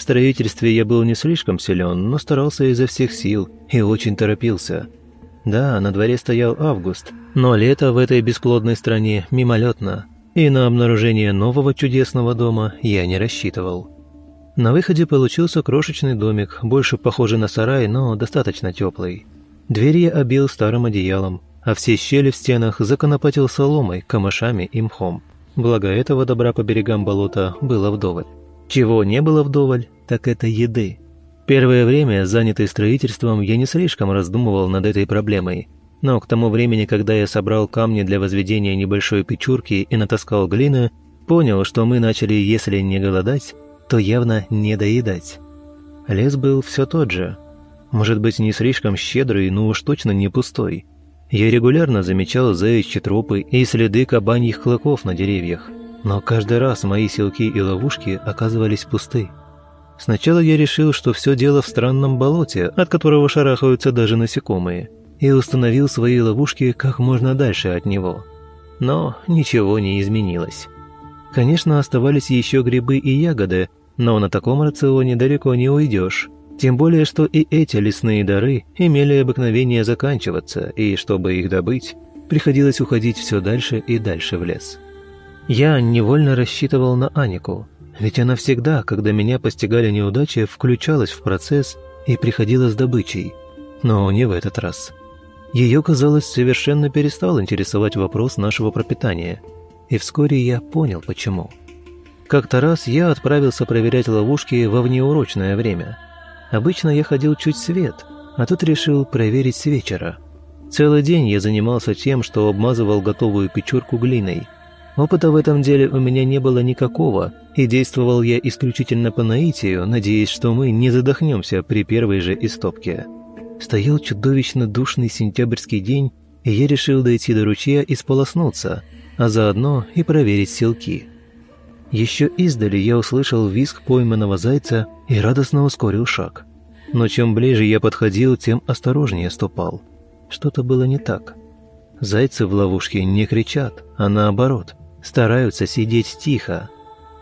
В строительстве я был не слишком силен, но старался изо всех сил и очень торопился. Да, на дворе стоял август, но лето в этой бесплодной стране мимолетно, и на обнаружение нового чудесного дома я не рассчитывал. На выходе получился крошечный домик, больше похожий на сарай, но достаточно теплый. Дверь я обил старым одеялом, а все щели в стенах законопатил соломой, камышами и мхом. Благо этого добра по берегам болота было вдоволь. Чего не было вдоволь, так это еды. Первое время, занятый строительством, я не слишком раздумывал над этой проблемой. Но к тому времени, когда я собрал камни для возведения небольшой печурки и натаскал глины, понял, что мы начали, если не голодать, то явно не доедать. Лес был все тот же. Может быть, не слишком щедрый, но уж точно не пустой. Я регулярно замечал заячьи тропы и следы кабаньих клыков на деревьях. Но каждый раз мои селки и ловушки оказывались пусты. Сначала я решил, что все дело в странном болоте, от которого шарахаются даже насекомые, и установил свои ловушки как можно дальше от него. Но ничего не изменилось. Конечно, оставались еще грибы и ягоды, но на таком рационе далеко не уйдешь. Тем более, что и эти лесные дары имели обыкновение заканчиваться, и чтобы их добыть, приходилось уходить все дальше и дальше в лес. Я невольно рассчитывал на Анику, ведь она всегда, когда меня постигали неудачи, включалась в процесс и приходила с добычей. Но не в этот раз. Ее, казалось, совершенно перестал интересовать вопрос нашего пропитания. И вскоре я понял, почему. Как-то раз я отправился проверять ловушки во внеурочное время. Обычно я ходил чуть свет, а тут решил проверить с вечера. Целый день я занимался тем, что обмазывал готовую печурку глиной. Опыта в этом деле у меня не было никакого, и действовал я исключительно по наитию, надеясь, что мы не задохнемся при первой же истопке. Стоял чудовищно душный сентябрьский день, и я решил дойти до ручья и сполоснуться, а заодно и проверить селки. Еще издали я услышал визг пойманного зайца и радостно ускорил шаг. Но чем ближе я подходил, тем осторожнее ступал. Что-то было не так. Зайцы в ловушке не кричат, а наоборот, стараются сидеть тихо.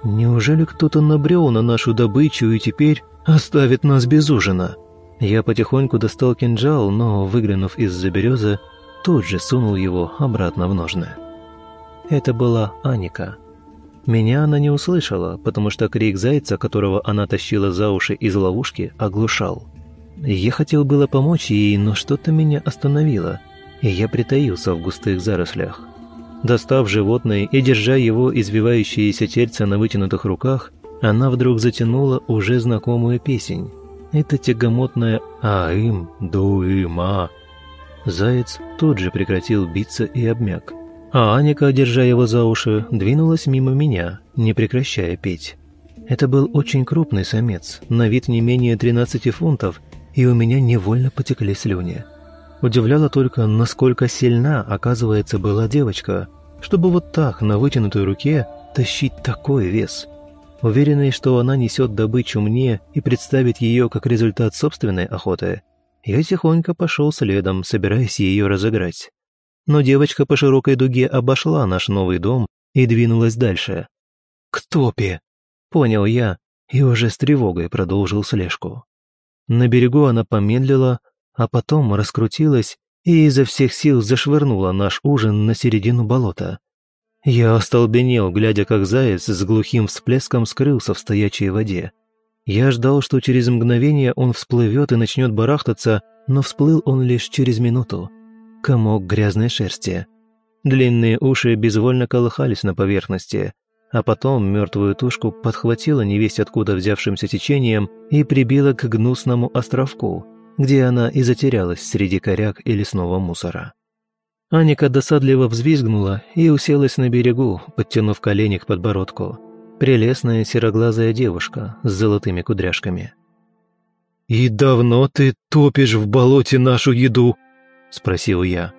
Неужели кто-то набрел на нашу добычу и теперь оставит нас без ужина? Я потихоньку достал кинжал, но, выглянув из-за березы, тут же сунул его обратно в ножны. Это была Аника. Меня она не услышала, потому что крик зайца, которого она тащила за уши из ловушки, оглушал. Я хотел было помочь ей, но что-то меня остановило, и я притаился в густых зарослях. Достав животное и держа его извивающееся тельце на вытянутых руках, она вдруг затянула уже знакомую песнь. Это тягомотная «Аым, дуыма». Заяц тут же прекратил биться и обмяк. А Аника, держа его за уши, двинулась мимо меня, не прекращая петь. Это был очень крупный самец, на вид не менее 13 фунтов, и у меня невольно потекли слюни. Удивляло только, насколько сильна, оказывается, была девочка, чтобы вот так на вытянутой руке тащить такой вес. Уверенный, что она несет добычу мне и представит ее как результат собственной охоты, я тихонько пошел следом, собираясь ее разыграть. Но девочка по широкой дуге обошла наш новый дом и двинулась дальше. «К топе!» — понял я и уже с тревогой продолжил слежку. На берегу она помедлила, а потом раскрутилась и изо всех сил зашвырнула наш ужин на середину болота. Я остолбенел, глядя, как заяц с глухим всплеском скрылся в стоячей воде. Я ждал, что через мгновение он всплывет и начнет барахтаться, но всплыл он лишь через минуту. Комок грязной шерсти. Длинные уши безвольно колыхались на поверхности, а потом мертвую тушку подхватила невесть откуда взявшимся течением и прибила к гнусному островку – где она и затерялась среди коряк и лесного мусора. Аника досадливо взвизгнула и уселась на берегу, подтянув колени к подбородку. Прелестная сероглазая девушка с золотыми кудряшками. «И давно ты топишь в болоте нашу еду?» – спросил я.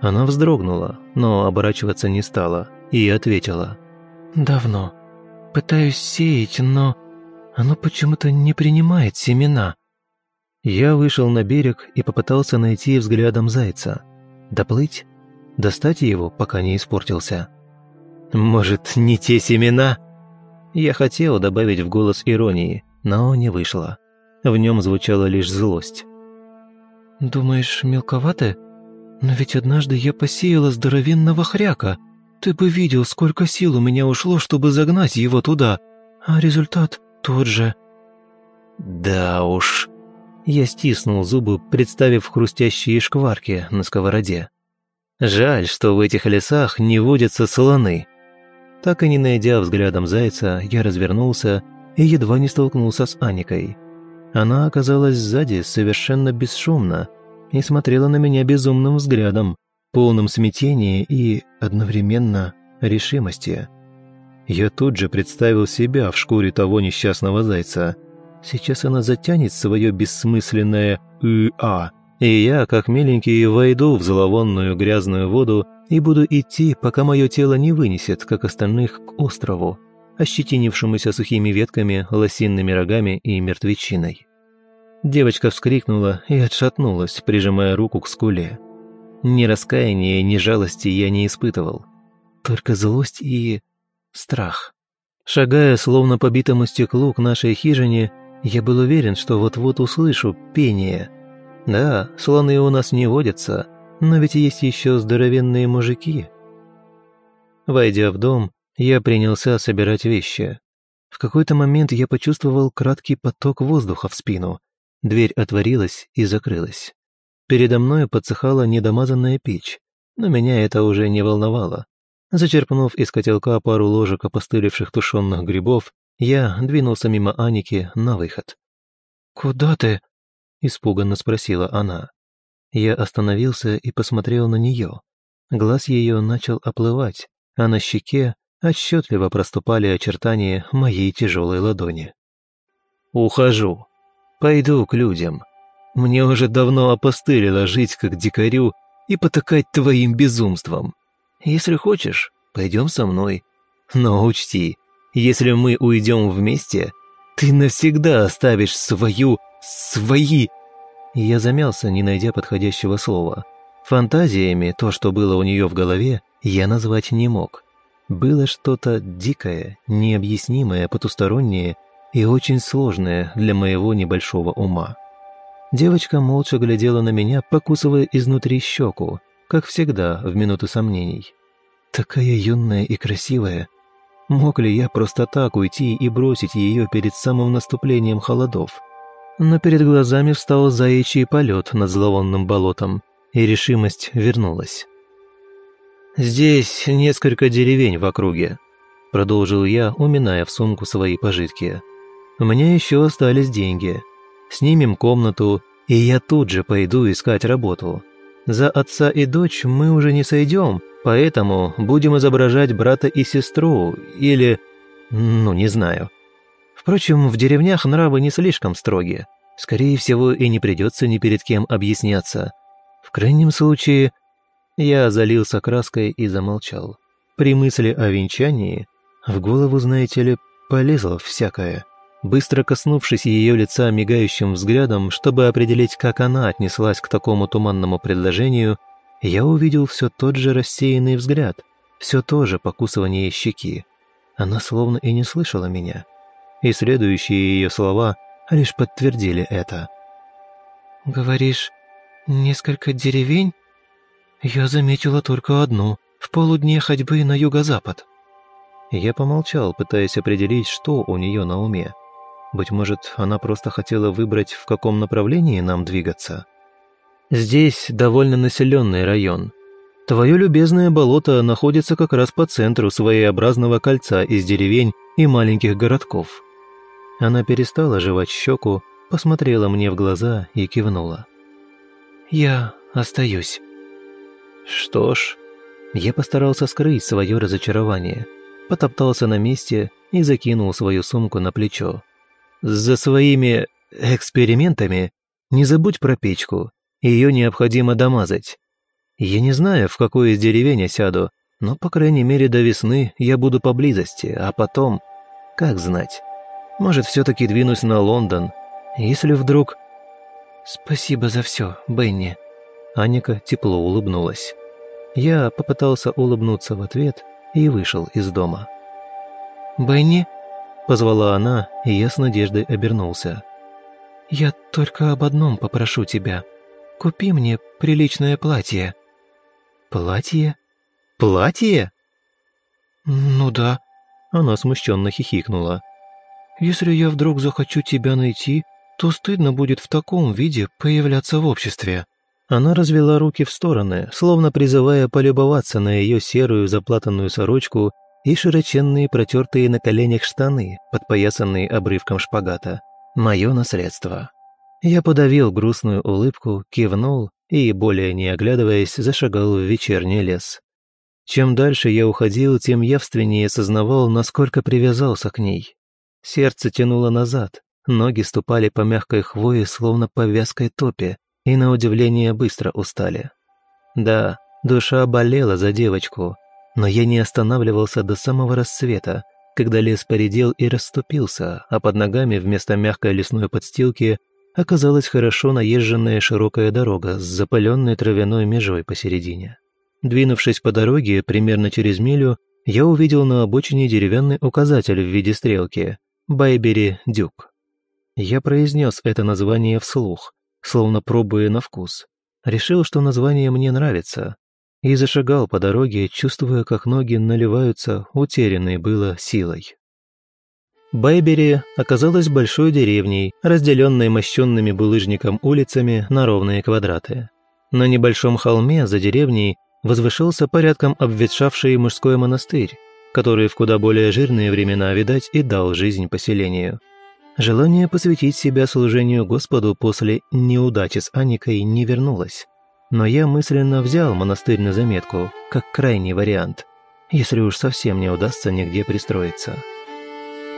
Она вздрогнула, но оборачиваться не стала, и ответила. «Давно. Пытаюсь сеять, но оно почему-то не принимает семена. Я вышел на берег и попытался найти взглядом зайца. Доплыть? Достать его, пока не испортился? Может, не те семена? Я хотел добавить в голос иронии, но не вышло. В нем звучала лишь злость. «Думаешь, мелковаты? Но ведь однажды я посеяла здоровенного хряка. Ты бы видел, сколько сил у меня ушло, чтобы загнать его туда. А результат тот же». «Да уж», я стиснул зубы, представив хрустящие шкварки на сковороде. Жаль, что в этих лесах не водятся слоны. Так и не найдя взглядом зайца, я развернулся и едва не столкнулся с Аникой. Она оказалась сзади совершенно бесшумно и смотрела на меня безумным взглядом, полным смятения и, одновременно, решимости. Я тут же представил себя в шкуре того несчастного зайца – Сейчас она затянет свое бессмысленное «ы-а», и я, как миленький, войду в зловонную грязную воду и буду идти, пока мое тело не вынесет, как остальных, к острову, ощетинившемуся сухими ветками, лосинными рогами и мертвечиной. Девочка вскрикнула и отшатнулась, прижимая руку к скуле. Ни раскаяния, ни жалости я не испытывал. Только злость и... страх. Шагая, словно по битому стеклу, к нашей хижине, я был уверен, что вот-вот услышу пение. Да, слоны у нас не водятся, но ведь есть еще здоровенные мужики. Войдя в дом, я принялся собирать вещи. В какой-то момент я почувствовал краткий поток воздуха в спину. Дверь отворилась и закрылась. Передо мной подсыхала недомазанная печь, но меня это уже не волновало. Зачерпнув из котелка пару ложек опостылевших тушенных грибов, я двинулся мимо Аники на выход. «Куда ты?» – испуганно спросила она. Я остановился и посмотрел на нее. Глаз ее начал оплывать, а на щеке отчетливо проступали очертания моей тяжелой ладони. «Ухожу. Пойду к людям. Мне уже давно опостылило жить как дикарю и потакать твоим безумством. Если хочешь, пойдем со мной. Но учти, если мы уйдем вместе, ты навсегда оставишь свою... свои...» Я замялся, не найдя подходящего слова. Фантазиями то, что было у нее в голове, я назвать не мог. Было что-то дикое, необъяснимое, потустороннее и очень сложное для моего небольшого ума. Девочка молча глядела на меня, покусывая изнутри щеку, как всегда в минуты сомнений. Такая юная и красивая, Мог ли я просто так уйти и бросить ее перед самым наступлением холодов? Но перед глазами встал заячий полет над зловонным болотом, и решимость вернулась. «Здесь несколько деревень в округе», — продолжил я, уминая в сумку свои пожитки. «У меня еще остались деньги. Снимем комнату, и я тут же пойду искать работу. За отца и дочь мы уже не сойдем, Поэтому будем изображать брата и сестру, или... ну, не знаю. Впрочем, в деревнях нравы не слишком строгие. Скорее всего, и не придется ни перед кем объясняться. В крайнем случае, я залился краской и замолчал. При мысли о венчании в голову, знаете ли, полезло всякое. Быстро коснувшись ее лица мигающим взглядом, чтобы определить, как она отнеслась к такому туманному предложению, я увидел все тот же рассеянный взгляд, все то же покусывание щеки. Она словно и не слышала меня. И следующие ее слова лишь подтвердили это. «Говоришь, несколько деревень? Я заметила только одну, в полудне ходьбы на юго-запад». Я помолчал, пытаясь определить, что у нее на уме. Быть может, она просто хотела выбрать, в каком направлении нам двигаться. Здесь довольно населенный район. Твое любезное болото находится как раз по центру своеобразного кольца из деревень и маленьких городков. Она перестала жевать щеку, посмотрела мне в глаза и кивнула. «Я остаюсь». Что ж, я постарался скрыть свое разочарование, потоптался на месте и закинул свою сумку на плечо. «За своими экспериментами не забудь про печку ее необходимо домазать. Я не знаю, в какой из деревень я сяду, но, по крайней мере, до весны я буду поблизости, а потом... Как знать? Может, все-таки двинусь на Лондон, если вдруг... «Спасибо за все, Бенни». Аника тепло улыбнулась. Я попытался улыбнуться в ответ и вышел из дома. «Бенни?» – позвала она, и я с надеждой обернулся. «Я только об одном попрошу тебя», Купи мне приличное платье». «Платье? Платье?» «Ну да», — она смущенно хихикнула. «Если я вдруг захочу тебя найти, то стыдно будет в таком виде появляться в обществе». Она развела руки в стороны, словно призывая полюбоваться на ее серую заплатанную сорочку и широченные протертые на коленях штаны, подпоясанные обрывком шпагата. Мое наследство. Я подавил грустную улыбку, кивнул и, более не оглядываясь, зашагал в вечерний лес. Чем дальше я уходил, тем явственнее сознавал, насколько привязался к ней. Сердце тянуло назад, ноги ступали по мягкой хвое, словно по вязкой топе, и на удивление быстро устали. Да, душа болела за девочку, но я не останавливался до самого рассвета, когда лес поредел и расступился, а под ногами вместо мягкой лесной подстилки оказалась хорошо наезженная широкая дорога с запаленной травяной межой посередине. Двинувшись по дороге примерно через милю, я увидел на обочине деревянный указатель в виде стрелки «Байбери Дюк». Я произнес это название вслух, словно пробуя на вкус. Решил, что название мне нравится, и зашагал по дороге, чувствуя, как ноги наливаются утерянной было силой. Байбери оказалась большой деревней, разделенной мощенными булыжником улицами на ровные квадраты. На небольшом холме за деревней возвышался порядком обветшавший мужской монастырь, который в куда более жирные времена, видать, и дал жизнь поселению. Желание посвятить себя служению Господу после неудачи с Аникой не вернулось. Но я мысленно взял монастырь на заметку, как крайний вариант, если уж совсем не удастся нигде пристроиться.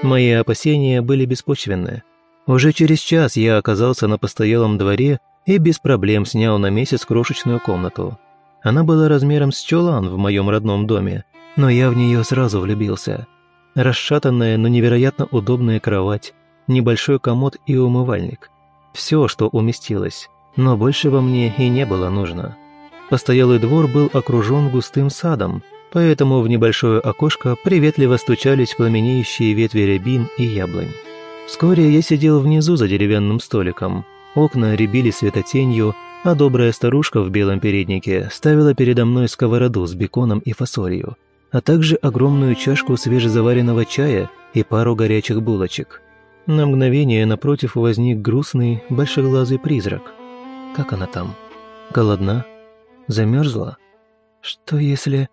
Мои опасения были беспочвенны. Уже через час я оказался на постоялом дворе и без проблем снял на месяц крошечную комнату. Она была размером с чулан в моем родном доме, но я в нее сразу влюбился. Расшатанная, но невероятно удобная кровать, небольшой комод и умывальник. Все, что уместилось, но больше во мне и не было нужно. Постоялый двор был окружен густым садом, поэтому в небольшое окошко приветливо стучались пламенеющие ветви рябин и яблонь. Вскоре я сидел внизу за деревянным столиком. Окна рябили светотенью, а добрая старушка в белом переднике ставила передо мной сковороду с беконом и фасолью, а также огромную чашку свежезаваренного чая и пару горячих булочек. На мгновение напротив возник грустный, большеглазый призрак. Как она там? Голодна? Замерзла? Что если...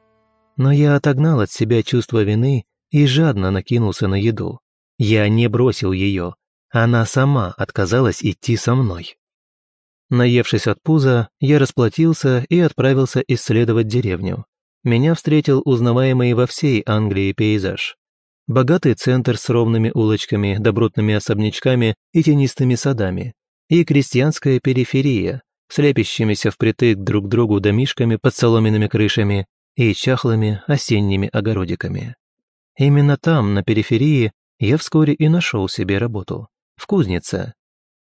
Но я отогнал от себя чувство вины и жадно накинулся на еду. Я не бросил ее. Она сама отказалась идти со мной. Наевшись от пуза, я расплатился и отправился исследовать деревню. меня встретил узнаваемый во всей Англии пейзаж. Богатый центр с ровными улочками, добротными особнячками и тенистыми садами. И крестьянская периферия, с лепящимися впритык друг к другу домишками под соломенными крышами и чахлыми осенними огородиками. Именно там, на периферии, я вскоре и нашел себе работу. В кузнице.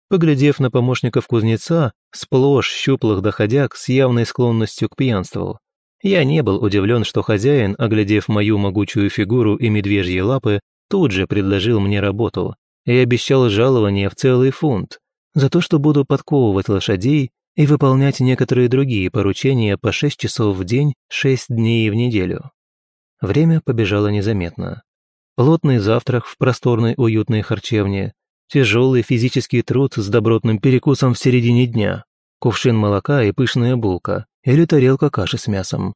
Поглядев на помощников кузнеца, сплошь щуплых доходяг с явной склонностью к пьянству, я не был удивлен, что хозяин, оглядев мою могучую фигуру и медвежьи лапы, тут же предложил мне работу и обещал жалование в целый фунт за то, что буду подковывать лошадей и выполнять некоторые другие поручения по 6 часов в день, 6 дней в неделю. Время побежало незаметно. Плотный завтрак в просторной уютной харчевне, тяжелый физический труд с добротным перекусом в середине дня, кувшин молока и пышная булка, или тарелка каши с мясом.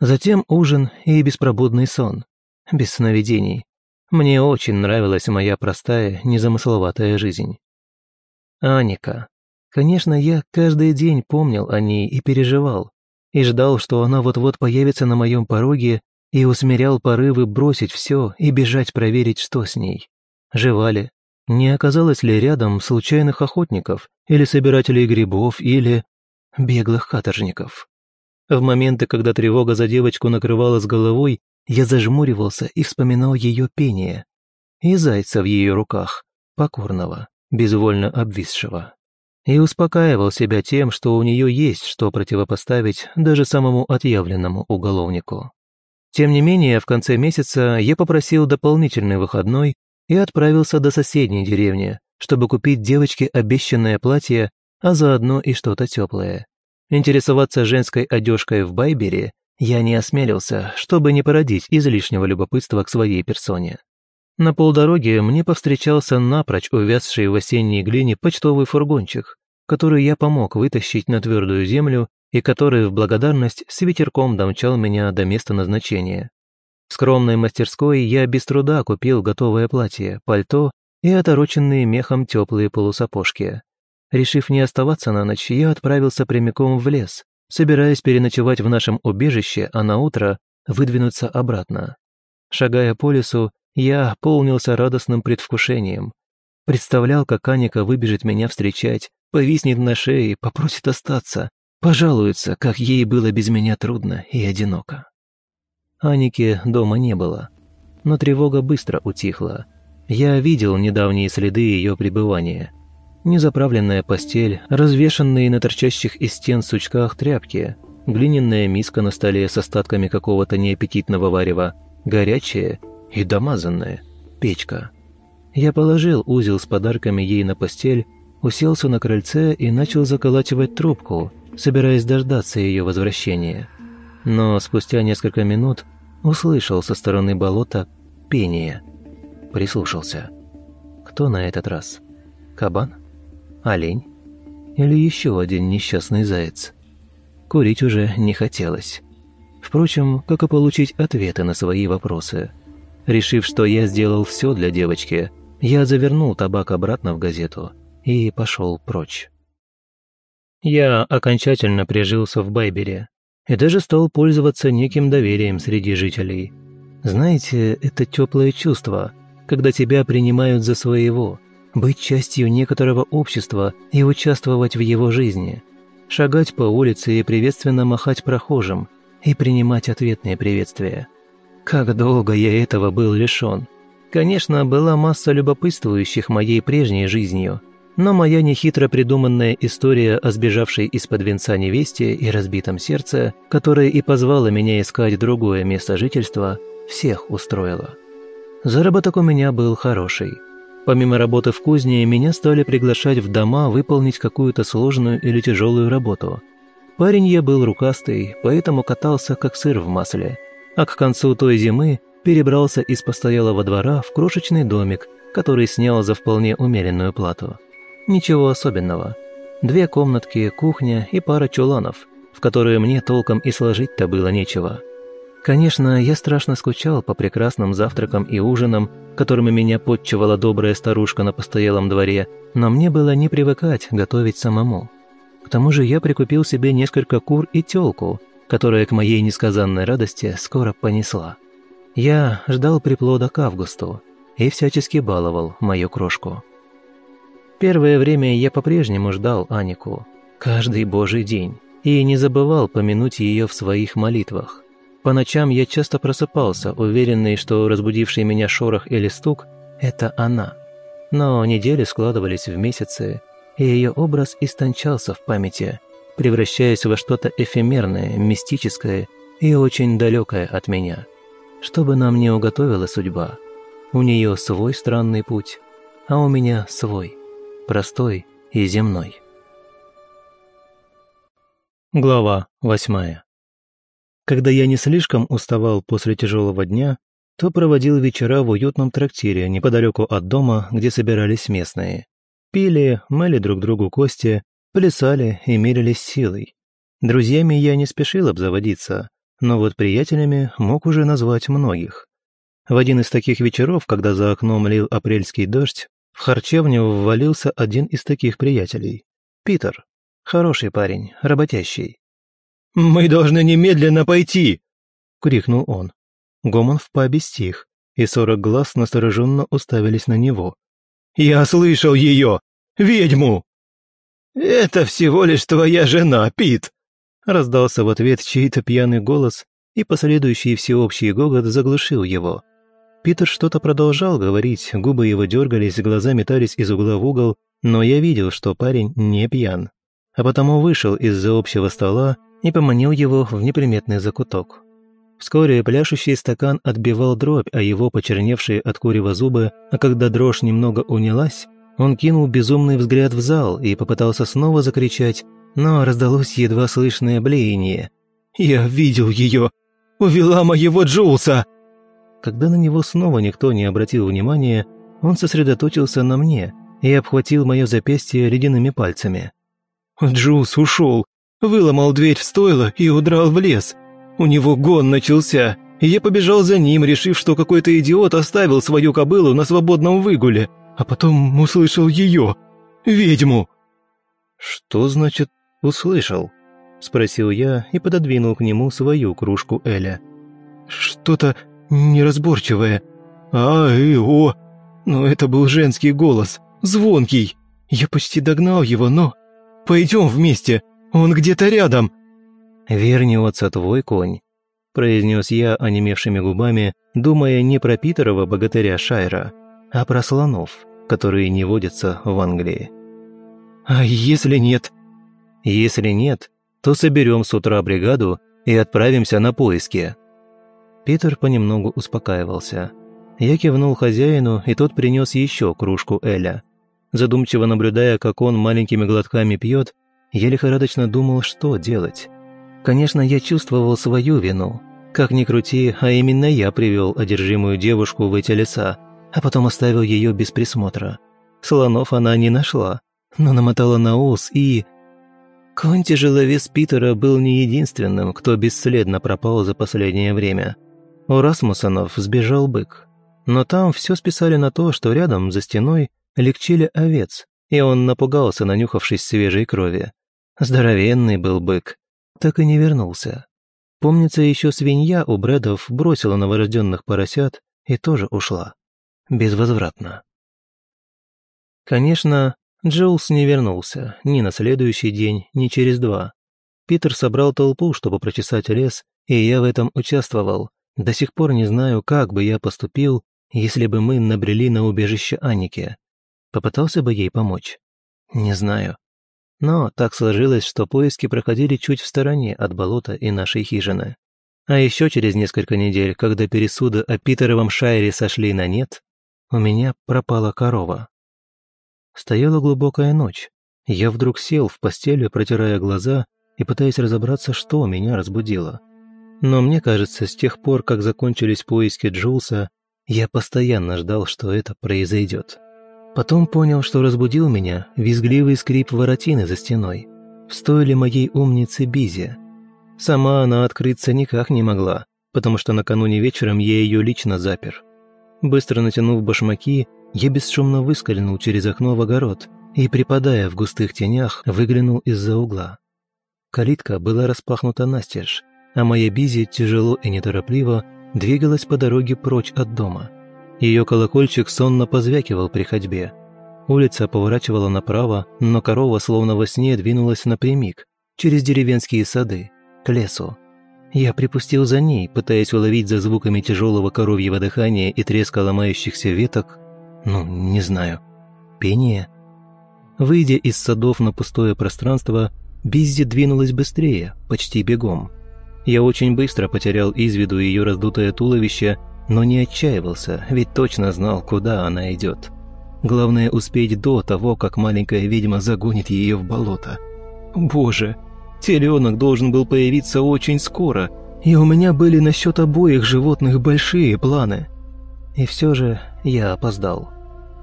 Затем ужин и беспробудный сон, без сновидений. Мне очень нравилась моя простая, незамысловатая жизнь. Аника. Конечно, я каждый день помнил о ней и переживал, и ждал, что она вот-вот появится на моем пороге и усмирял порывы бросить все и бежать проверить, что с ней. Жива ли? Не оказалось ли рядом случайных охотников или собирателей грибов или беглых каторжников? В моменты, когда тревога за девочку накрывала с головой, я зажмуривался и вспоминал ее пение. И зайца в ее руках, покорного, безвольно обвисшего. И успокаивал себя тем, что у нее есть что противопоставить даже самому отъявленному уголовнику. Тем не менее, в конце месяца я попросил дополнительный выходной и отправился до соседней деревни, чтобы купить девочке обещанное платье, а заодно и что-то теплое. Интересоваться женской одежкой в Байбере я не осмелился, чтобы не породить излишнего любопытства к своей персоне. На полдороге мне повстречался напрочь увязший в осенней глине почтовый фургончик, который я помог вытащить на твердую землю и который в благодарность с ветерком домчал меня до места назначения. В скромной мастерской я без труда купил готовое платье, пальто и отороченные мехом теплые полусапожки. Решив не оставаться на ночь, я отправился прямиком в лес, собираясь переночевать в нашем убежище, а на утро выдвинуться обратно. Шагая по лесу, я полнился радостным предвкушением. Представлял, как Аника выбежит меня встречать, повиснет на шее, попросит остаться, пожалуется, как ей было без меня трудно и одиноко. Аники дома не было, но тревога быстро утихла. Я видел недавние следы ее пребывания – Незаправленная постель, развешанные на торчащих из стен сучках тряпки, глиняная миска на столе с остатками какого-то неаппетитного варева, горячая и домазанная печка. Я положил узел с подарками ей на постель, уселся на крыльце и начал заколачивать трубку, собираясь дождаться ее возвращения. Но спустя несколько минут услышал со стороны болота пение. Прислушался. Кто на этот раз? Кабан? Олень? Или еще один несчастный заяц? Курить уже не хотелось. Впрочем, как и получить ответы на свои вопросы. Решив, что я сделал все для девочки, я завернул табак обратно в газету и пошел прочь. Я окончательно прижился в Байбере и даже стал пользоваться неким доверием среди жителей. Знаете, это теплое чувство, когда тебя принимают за своего – быть частью некоторого общества и участвовать в его жизни, шагать по улице и приветственно махать прохожим и принимать ответные приветствия. Как долго я этого был лишён. Конечно, была масса любопытствующих моей прежней жизнью, но моя нехитро придуманная история о сбежавшей из-под венца невесте и разбитом сердце, которая и позвала меня искать другое место жительства, всех устроила. Заработок у меня был хороший – Помимо работы в кузне, меня стали приглашать в дома выполнить какую-то сложную или тяжелую работу. Парень я был рукастый, поэтому катался как сыр в масле. А к концу той зимы перебрался из постоялого двора в крошечный домик, который снял за вполне умеренную плату. Ничего особенного. Две комнатки, кухня и пара чуланов, в которые мне толком и сложить-то было нечего. Конечно, я страшно скучал по прекрасным завтракам и ужинам, которыми меня подчевала добрая старушка на постоялом дворе, но мне было не привыкать готовить самому. К тому же я прикупил себе несколько кур и тёлку, которая к моей несказанной радости скоро понесла. Я ждал приплода к августу и всячески баловал мою крошку. Первое время я по-прежнему ждал Анику, каждый божий день, и не забывал помянуть ее в своих молитвах. По ночам я часто просыпался, уверенный, что разбудивший меня шорох или стук – это она. Но недели складывались в месяцы, и ее образ истончался в памяти, превращаясь во что-то эфемерное, мистическое и очень далекое от меня. Что бы нам ни уготовила судьба, у нее свой странный путь, а у меня свой, простой и земной. Глава восьмая. Когда я не слишком уставал после тяжелого дня, то проводил вечера в уютном трактире неподалеку от дома, где собирались местные. Пили, мыли друг другу кости, плясали и мерились силой. Друзьями я не спешил обзаводиться, но вот приятелями мог уже назвать многих. В один из таких вечеров, когда за окном лил апрельский дождь, в харчевню ввалился один из таких приятелей. Питер. Хороший парень, работящий. «Мы должны немедленно пойти!» — крикнул он. Гомон в пабе стих, и сорок глаз настороженно уставились на него. Я слышал ее! Ведьму!» «Это всего лишь твоя жена, Пит!» Раздался в ответ чей-то пьяный голос, и последующий всеобщий гогот заглушил его. Питер что-то продолжал говорить, губы его дергались, глаза метались из угла в угол, но я видел, что парень не пьян. А потому вышел из-за общего стола и поманил его в неприметный закуток. Вскоре пляшущий стакан отбивал дробь, а его почерневшие от курева зубы, а когда дрожь немного унялась, он кинул безумный взгляд в зал и попытался снова закричать, но раздалось едва слышное блеяние. «Я видел ее! Увела моего Джулса!» Когда на него снова никто не обратил внимания, он сосредоточился на мне и обхватил мое запястье ледяными пальцами. «Джулс ушел, выломал дверь в стойло и удрал в лес. У него гон начался, я побежал за ним, решив, что какой-то идиот оставил свою кобылу на свободном выгуле, а потом услышал ее, ведьму». «Что значит «услышал»?» – спросил я и пододвинул к нему свою кружку Эля. «Что-то неразборчивое. А, и, о. Но это был женский голос, звонкий. Я почти догнал его, но... Пойдем вместе, он где-то рядом». «Вернется твой конь», – произнес я онемевшими губами, думая не про Питерова богатыря Шайра, а про слонов, которые не водятся в Англии. «А если нет?» «Если нет, то соберем с утра бригаду и отправимся на поиски». Питер понемногу успокаивался. Я кивнул хозяину, и тот принес еще кружку Эля. Задумчиво наблюдая, как он маленькими глотками пьет, я лихорадочно думал, что делать. Конечно, я чувствовал свою вину. Как ни крути, а именно я привел одержимую девушку в эти леса, а потом оставил ее без присмотра. Слонов она не нашла, но намотала на ус и... Конь тяжеловес Питера был не единственным, кто бесследно пропал за последнее время. У Расмусонов сбежал бык. Но там все списали на то, что рядом, за стеной, легчили овец, и он напугался, нанюхавшись свежей крови. Здоровенный был бык, так и не вернулся. Помнится, еще свинья у Брэдов бросила новорожденных поросят и тоже ушла. Безвозвратно. Конечно, Джоулс не вернулся ни на следующий день, ни через два. Питер собрал толпу, чтобы прочесать лес, и я в этом участвовал. До сих пор не знаю, как бы я поступил, если бы мы набрели на убежище Аники. Попытался бы ей помочь? Не знаю. Но так сложилось, что поиски проходили чуть в стороне от болота и нашей хижины. А еще через несколько недель, когда пересуды о Питеровом Шайре сошли на нет, у меня пропала корова. Стояла глубокая ночь. Я вдруг сел в постели, протирая глаза и пытаясь разобраться, что меня разбудило. Но мне кажется, с тех пор, как закончились поиски Джулса, я постоянно ждал, что это произойдет. Потом понял, что разбудил меня визгливый скрип воротины за стеной. В моей умницы Бизи. Сама она открыться никак не могла, потому что накануне вечером я ее лично запер. Быстро натянув башмаки, я бесшумно выскользнул через окно в огород и, припадая в густых тенях, выглянул из-за угла. Калитка была распахнута настежь, а моя Бизи тяжело и неторопливо двигалась по дороге прочь от дома. Ее колокольчик сонно позвякивал при ходьбе. Улица поворачивала направо, но корова словно во сне двинулась напрямик, через деревенские сады, к лесу. Я припустил за ней, пытаясь уловить за звуками тяжелого коровьего дыхания и треска ломающихся веток, ну, не знаю, пение. Выйдя из садов на пустое пространство, Биззи двинулась быстрее, почти бегом. Я очень быстро потерял из виду ее раздутое туловище, но не отчаивался, ведь точно знал, куда она идет. Главное успеть до того, как маленькая ведьма загонит ее в болото. Боже, теленок должен был появиться очень скоро, и у меня были насчет обоих животных большие планы. И все же я опоздал.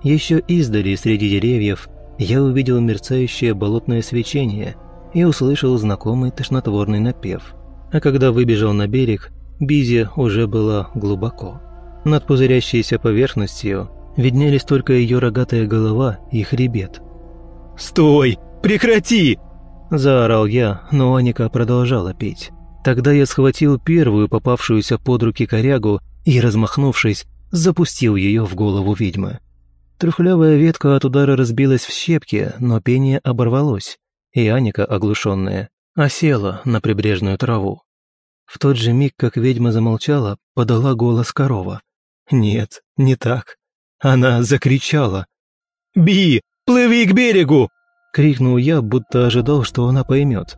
Еще издали среди деревьев я увидел мерцающее болотное свечение – и услышал знакомый тошнотворный напев. А когда выбежал на берег, Бизи уже была глубоко. Над пузырящейся поверхностью виднелись только ее рогатая голова и хребет. «Стой! Прекрати!» – заорал я, но Аника продолжала петь. Тогда я схватил первую попавшуюся под руки корягу и, размахнувшись, запустил ее в голову ведьмы. Трухлявая ветка от удара разбилась в щепки, но пение оборвалось, и Аника, оглушенная, осела на прибрежную траву. В тот же миг, как ведьма замолчала, подала голос корова. Нет, не так. Она закричала. «Би! Плыви к берегу!» Крикнул я, будто ожидал, что она поймет.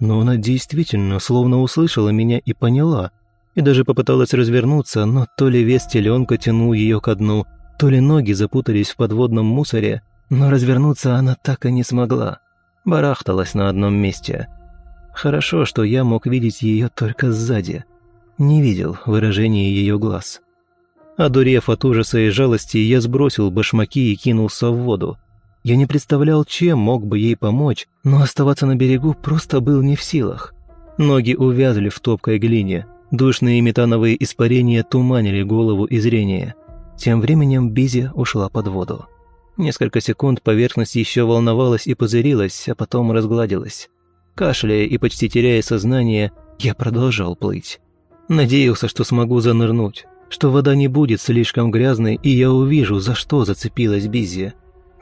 Но она действительно словно услышала меня и поняла, и даже попыталась развернуться, но то ли вес теленка тянул ее ко дну, то ли ноги запутались в подводном мусоре, но развернуться она так и не смогла барахталась на одном месте. Хорошо, что я мог видеть ее только сзади. Не видел выражения ее глаз. Одурев от ужаса и жалости, я сбросил башмаки и кинулся в воду. Я не представлял, чем мог бы ей помочь, но оставаться на берегу просто был не в силах. Ноги увязли в топкой глине, душные метановые испарения туманили голову и зрение. Тем временем Бизи ушла под воду. Несколько секунд поверхность еще волновалась и пузырилась, а потом разгладилась. Кашляя и почти теряя сознание, я продолжал плыть. Надеялся, что смогу занырнуть, что вода не будет слишком грязной, и я увижу, за что зацепилась Бизи.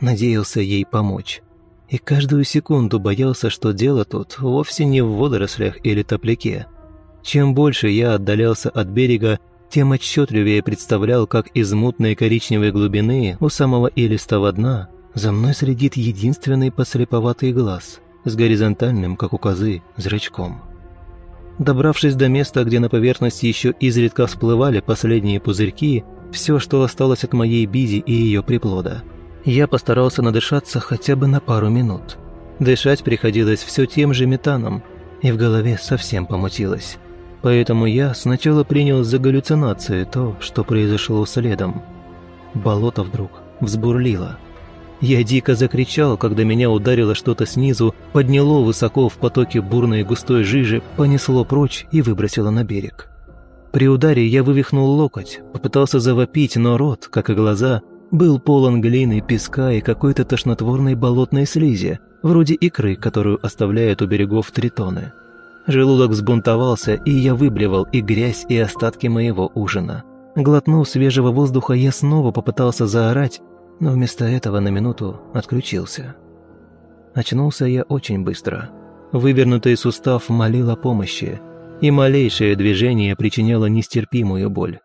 Надеялся ей помочь. И каждую секунду боялся, что дело тут вовсе не в водорослях или топляке. Чем больше я отдалялся от берега, тем отчетливее представлял, как из мутной коричневой глубины у самого илистого дна за мной следит единственный послеповатый глаз с горизонтальным, как у козы, зрачком. Добравшись до места, где на поверхности еще изредка всплывали последние пузырьки, все, что осталось от моей бизи и ее приплода, я постарался надышаться хотя бы на пару минут. Дышать приходилось все тем же метаном, и в голове совсем помутилось. Поэтому я сначала принял за галлюцинации то, что произошло следом. Болото вдруг взбурлило. Я дико закричал, когда меня ударило что-то снизу, подняло высоко в потоке бурной густой жижи, понесло прочь и выбросило на берег. При ударе я вывихнул локоть, попытался завопить, но рот, как и глаза, был полон глины, песка и какой-то тошнотворной болотной слизи, вроде икры, которую оставляют у берегов тритоны. Желудок взбунтовался, и я выблевал и грязь, и остатки моего ужина. Глотнув свежего воздуха, я снова попытался заорать, но вместо этого на минуту отключился. Очнулся я очень быстро. Вывернутый сустав молил о помощи, и малейшее движение причиняло нестерпимую боль.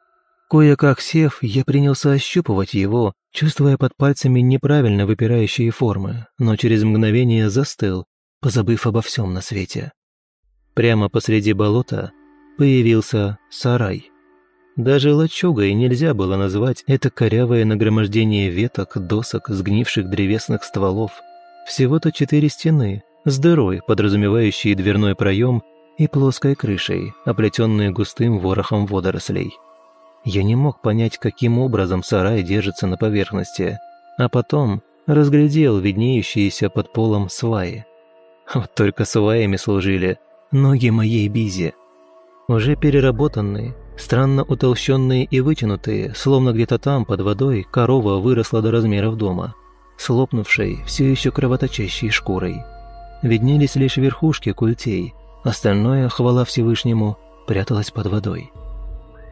Кое-как сев, я принялся ощупывать его, чувствуя под пальцами неправильно выпирающие формы, но через мгновение застыл, позабыв обо всем на свете. Прямо посреди болота появился сарай. Даже лачугой нельзя было назвать это корявое нагромождение веток, досок, сгнивших древесных стволов. Всего-то четыре стены, с дырой, подразумевающей дверной проем, и плоской крышей, оплетенной густым ворохом водорослей. Я не мог понять, каким образом сарай держится на поверхности, а потом разглядел виднеющиеся под полом сваи. Вот только сваями служили ноги моей Бизи. Уже переработанные, странно утолщенные и вытянутые, словно где-то там, под водой, корова выросла до размеров дома, слопнувшей, все еще кровоточащей шкурой. Виднелись лишь верхушки культей, Остальное, хвала Всевышнему, пряталось под водой.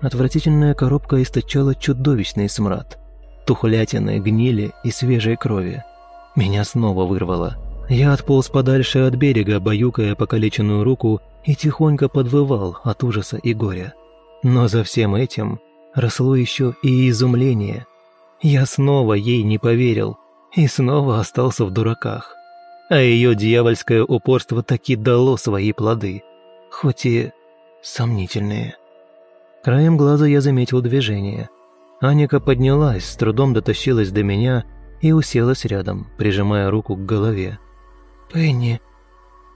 Отвратительная коробка источала чудовищный смрад. Тухлятины, гнили и свежей крови. Меня снова вырвало. Я отполз подальше от берега, баюкая покалеченную руку, и тихонько подвывал от ужаса и горя. Но за всем этим росло еще и изумление. Я снова ей не поверил и снова остался в дураках. А ее дьявольское упорство таки дало свои плоды, хоть и сомнительные. Краем глаза я заметил движение. Аника поднялась, с трудом дотащилась до меня и уселась рядом, прижимая руку к голове. «Пенни,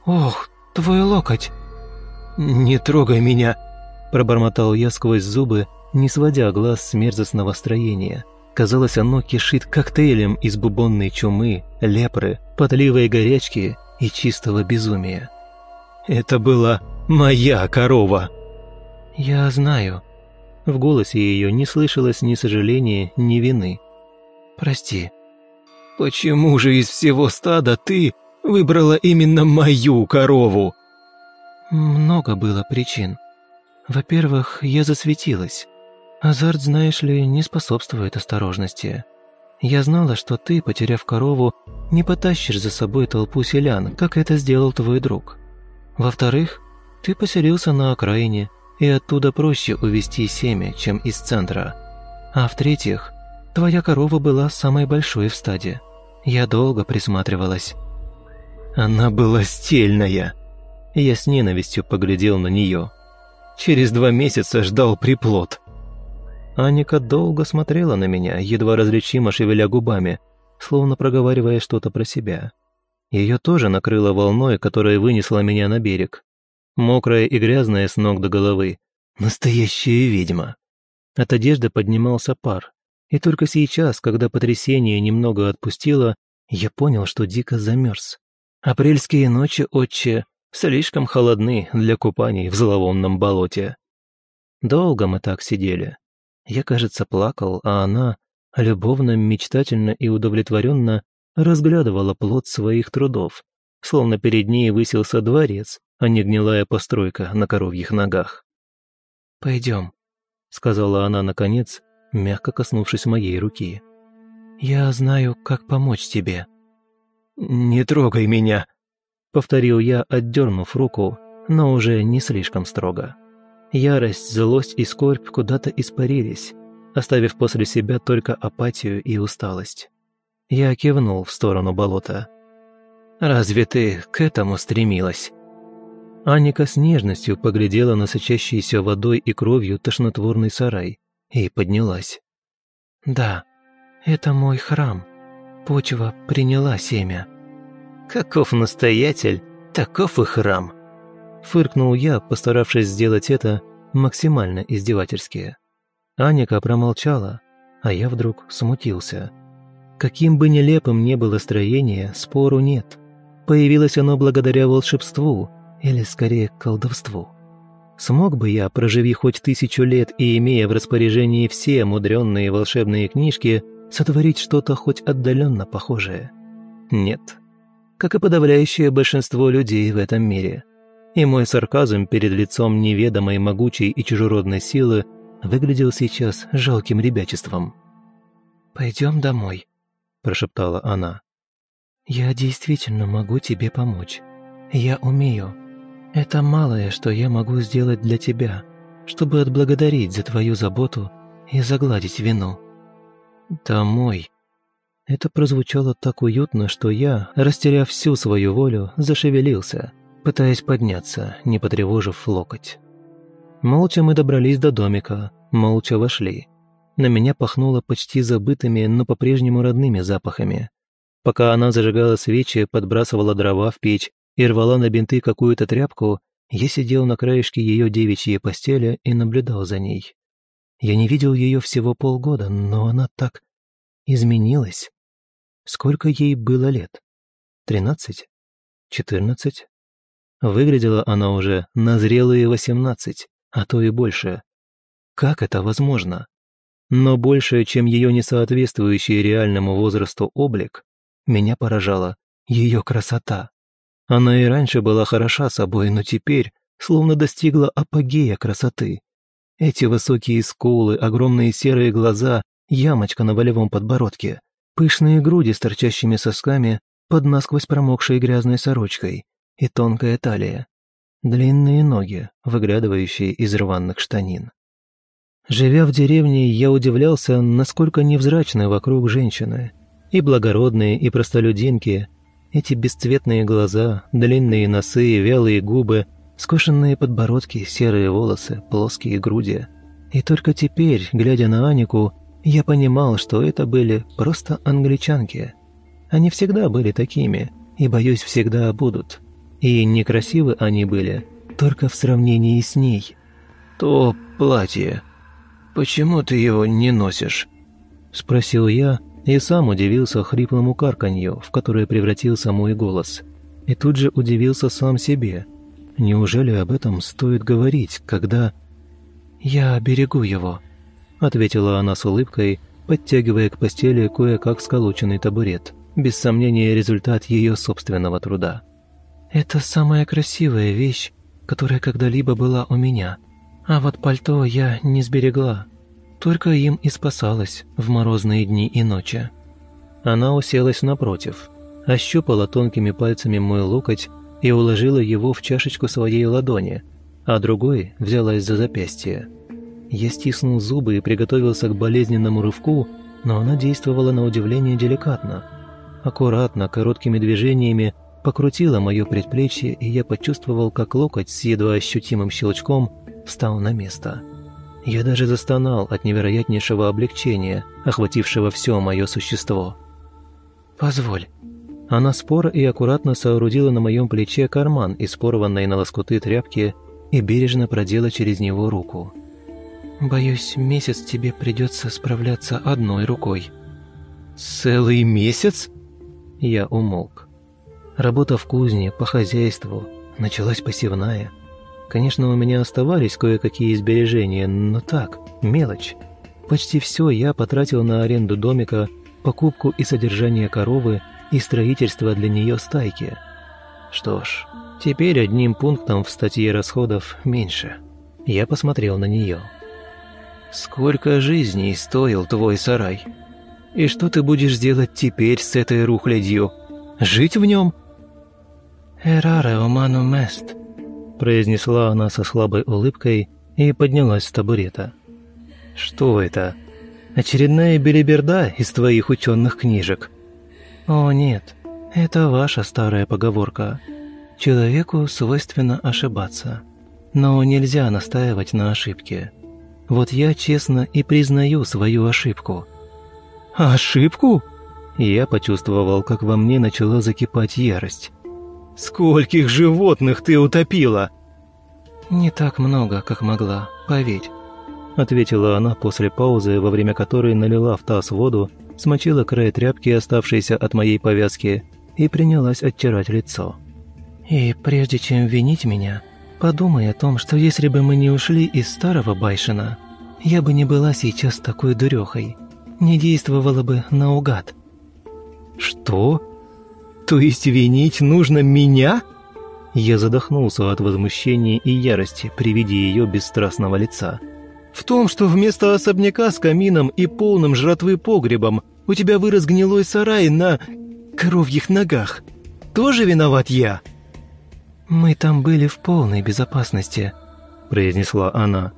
ох, твой локоть!» «Не трогай меня!» – пробормотал я сквозь зубы, не сводя глаз с мерзостного строения. Казалось, оно кишит коктейлем из бубонной чумы, лепры, потливой горячки и чистого безумия. «Это была моя корова!» «Я знаю». В голосе ее не слышалось ни сожаления, ни вины. «Прости». «Почему же из всего стада ты выбрала именно мою корову?» Много было причин. Во-первых, я засветилась. Азарт, знаешь ли, не способствует осторожности. Я знала, что ты, потеряв корову, не потащишь за собой толпу селян, как это сделал твой друг. Во-вторых, ты поселился на окраине, и оттуда проще увести семя, чем из центра. А в-третьих, твоя корова была самой большой в стаде. Я долго присматривалась. Она была стельная. Я с ненавистью поглядел на нее. Через два месяца ждал приплод. Аника долго смотрела на меня, едва различимо шевеля губами, словно проговаривая что-то про себя. Ее тоже накрыло волной, которая вынесла меня на берег. Мокрая и грязная с ног до головы. Настоящая ведьма. От одежды поднимался пар. И только сейчас, когда потрясение немного отпустило, я понял, что дико замерз. Апрельские ночи, отче, слишком холодны для купаний в зловонном болоте. Долго мы так сидели. Я, кажется, плакал, а она, любовно, мечтательно и удовлетворенно, разглядывала плод своих трудов, словно перед ней высился дворец, а не гнилая постройка на коровьих ногах. «Пойдем», — сказала она наконец, мягко коснувшись моей руки. «Я знаю, как помочь тебе». «Не трогай меня!» — повторил я, отдернув руку, но уже не слишком строго. Ярость, злость и скорбь куда-то испарились, оставив после себя только апатию и усталость. Я кивнул в сторону болота. «Разве ты к этому стремилась?» Аника с нежностью поглядела на сочащийся водой и кровью тошнотворный сарай и поднялась. «Да, это мой храм», почва приняла семя. «Каков настоятель, таков и храм», – фыркнул я, постаравшись сделать это максимально издевательски. Аника промолчала, а я вдруг смутился. Каким бы нелепым ни было строение, спору нет. Появилось оно благодаря волшебству, или скорее колдовству. Смог бы я, проживи хоть тысячу лет и имея в распоряжении все мудренные волшебные книжки – сотворить что-то хоть отдаленно похожее? Нет. Как и подавляющее большинство людей в этом мире. И мой сарказм перед лицом неведомой могучей и чужеродной силы выглядел сейчас жалким ребячеством. «Пойдем домой», – прошептала она. «Я действительно могу тебе помочь. Я умею. Это малое, что я могу сделать для тебя, чтобы отблагодарить за твою заботу и загладить вину». «Домой». Это прозвучало так уютно, что я, растеряв всю свою волю, зашевелился, пытаясь подняться, не потревожив локоть. Молча мы добрались до домика, молча вошли. На меня пахнуло почти забытыми, но по-прежнему родными запахами. Пока она зажигала свечи, подбрасывала дрова в печь и рвала на бинты какую-то тряпку, я сидел на краешке ее девичьей постели и наблюдал за ней. Я не видел ее всего полгода, но она так изменилась. Сколько ей было лет? Тринадцать? Четырнадцать? Выглядела она уже на зрелые восемнадцать, а то и больше. Как это возможно? Но больше, чем ее несоответствующий реальному возрасту облик, меня поражала ее красота. Она и раньше была хороша собой, но теперь словно достигла апогея красоты. Эти высокие скулы, огромные серые глаза, ямочка на волевом подбородке, пышные груди с торчащими сосками под насквозь промокшей грязной сорочкой и тонкая талия, длинные ноги, выглядывающие из рваных штанин. Живя в деревне, я удивлялся, насколько невзрачны вокруг женщины. И благородные, и простолюдинки. Эти бесцветные глаза, длинные носы, вялые губы, скошенные подбородки, серые волосы, плоские груди. И только теперь, глядя на Анику, я понимал, что это были просто англичанки. Они всегда были такими, и, боюсь, всегда будут. И некрасивы они были, только в сравнении с ней. «То платье», «Почему ты его не носишь?» Спросил я и сам удивился хриплому карканью, в которое превратился мой голос. И тут же удивился сам себе. Неужели об этом стоит говорить, когда... «Я берегу его», — ответила она с улыбкой, подтягивая к постели кое-как сколоченный табурет, без сомнения результат ее собственного труда. «Это самая красивая вещь, которая когда-либо была у меня», — а вот пальто я не сберегла. Только им и спасалась в морозные дни и ночи. Она уселась напротив, ощупала тонкими пальцами мой локоть и уложила его в чашечку своей ладони, а другой взялась за запястье. Я стиснул зубы и приготовился к болезненному рывку, но она действовала на удивление деликатно. Аккуратно, короткими движениями покрутила мое предплечье, и я почувствовал, как локоть с едва ощутимым щелчком встал на место. Я даже застонал от невероятнейшего облегчения, охватившего все мое существо. «Позволь». Она споро и аккуратно соорудила на моем плече карман из порванной на лоскуты тряпки и бережно продела через него руку. «Боюсь, месяц тебе придется справляться одной рукой». «Целый месяц?» Я умолк. Работа в кузне, по хозяйству, началась посевная – Конечно, у меня оставались кое-какие сбережения, но так, мелочь. Почти все я потратил на аренду домика, покупку и содержание коровы и строительство для нее стайки. Что ж, теперь одним пунктом в статье расходов меньше. Я посмотрел на нее. «Сколько жизней стоил твой сарай? И что ты будешь делать теперь с этой рухлядью? Жить в нем?» «Эраре оману мест», произнесла она со слабой улыбкой и поднялась с табурета. «Что это? Очередная белиберда из твоих ученых книжек?» «О, нет, это ваша старая поговорка. Человеку свойственно ошибаться. Но нельзя настаивать на ошибке. Вот я честно и признаю свою ошибку». «Ошибку?» Я почувствовал, как во мне начала закипать ярость. Скольких животных ты утопила?» «Не так много, как могла, поверь», — ответила она после паузы, во время которой налила в таз воду, смочила край тряпки, оставшейся от моей повязки, и принялась оттирать лицо. «И прежде чем винить меня, подумай о том, что если бы мы не ушли из старого Байшина, я бы не была сейчас такой дурехой, не действовала бы наугад». «Что?» То есть винить нужно меня? Я задохнулся от возмущения и ярости при виде ее бесстрастного лица. В том, что вместо особняка с камином и полным жратвы погребом у тебя вырос гнилой сарай на коровьих ногах. Тоже виноват я? Мы там были в полной безопасности, произнесла она.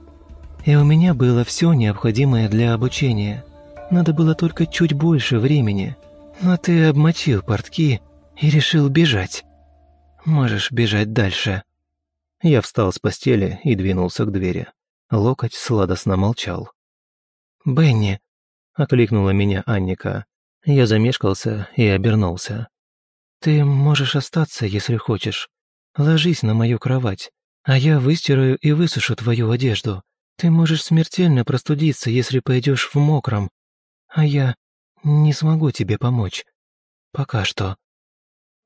И у меня было все необходимое для обучения. Надо было только чуть больше времени. Но ты обмочил портки и решил бежать. Можешь бежать дальше». Я встал с постели и двинулся к двери. Локоть сладостно молчал. «Бенни!» — окликнула меня Анника. Я замешкался и обернулся. «Ты можешь остаться, если хочешь. Ложись на мою кровать, а я выстираю и высушу твою одежду. Ты можешь смертельно простудиться, если пойдешь в мокром, а я не смогу тебе помочь. Пока что».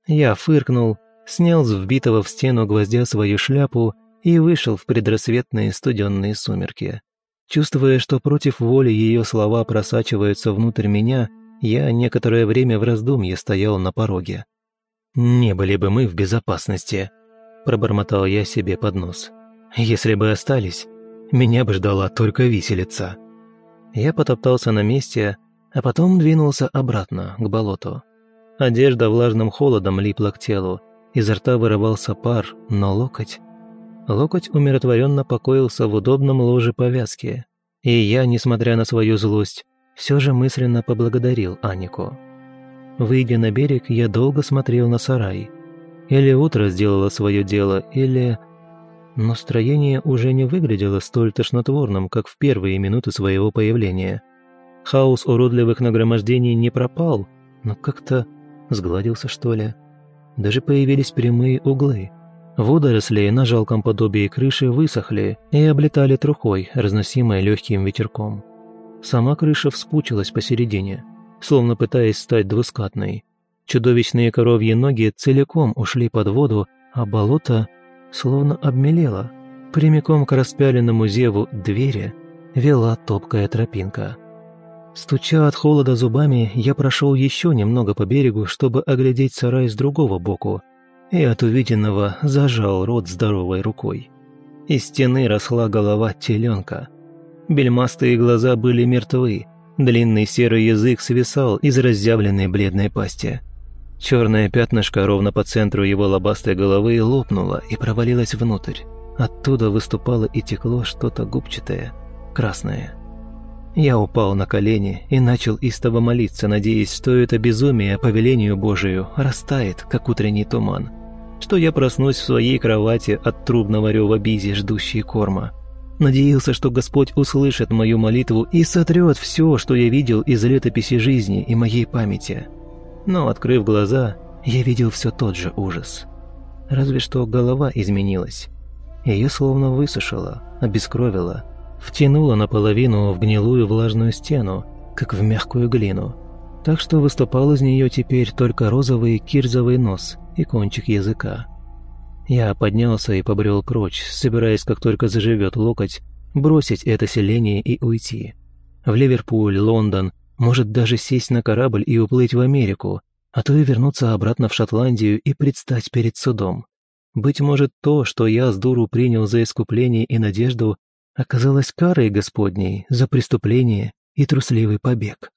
Я фыркнул, снял с вбитого в стену гвоздя свою шляпу и вышел в предрассветные студенные сумерки. Чувствуя, что против воли ее слова просачиваются внутрь меня, я некоторое время в раздумье стоял на пороге. Не были бы мы в безопасности, пробормотал я себе под нос. Если бы остались, меня бы ждала только виселица. Я потоптался на месте, а потом двинулся обратно, к болоту. Одежда влажным холодом липла к телу, изо рта вырывался пар, но локоть... Локоть умиротворенно покоился в удобном ложе повязки, и я, несмотря на свою злость, все же мысленно поблагодарил Анику. Выйдя на берег, я долго смотрел на сарай. Или утро сделало свое дело, или... Но строение уже не выглядело столь тошнотворным, как в первые минуты своего появления. Хаос уродливых нагромождений не пропал, но как-то сгладился, что ли. Даже появились прямые углы. Водоросли на жалком подобии крыши высохли и облетали трухой, разносимой легким ветерком. Сама крыша вспучилась посередине, словно пытаясь стать двускатной. Чудовищные коровьи ноги целиком ушли под воду, а болото словно обмелело. Прямиком к распяленному зеву двери вела топкая тропинка. Стуча от холода зубами, я прошел еще немного по берегу, чтобы оглядеть сарай с другого боку, и от увиденного зажал рот здоровой рукой. Из стены росла голова теленка. Бельмастые глаза были мертвы, длинный серый язык свисал из разъявленной бледной пасти. Черное пятнышко ровно по центру его лобастой головы лопнуло и провалилось внутрь. Оттуда выступало и текло что-то губчатое, красное. Я упал на колени и начал истово молиться, надеясь, что это безумие по велению Божию растает, как утренний туман, что я проснусь в своей кровати от трубного рева бизи, ждущей корма. Надеялся, что Господь услышит мою молитву и сотрет все, что я видел из летописи жизни и моей памяти. Но, открыв глаза, я видел все тот же ужас. Разве что голова изменилась. Ее словно высушило, обескровило – втянула наполовину в гнилую влажную стену, как в мягкую глину, так что выступал из нее теперь только розовый кирзовый нос и кончик языка. Я поднялся и побрел прочь, собираясь, как только заживет локоть, бросить это селение и уйти. В Ливерпуль, Лондон, может даже сесть на корабль и уплыть в Америку, а то и вернуться обратно в Шотландию и предстать перед судом. Быть может, то, что я с дуру принял за искупление и надежду, оказалась карой Господней за преступление и трусливый побег.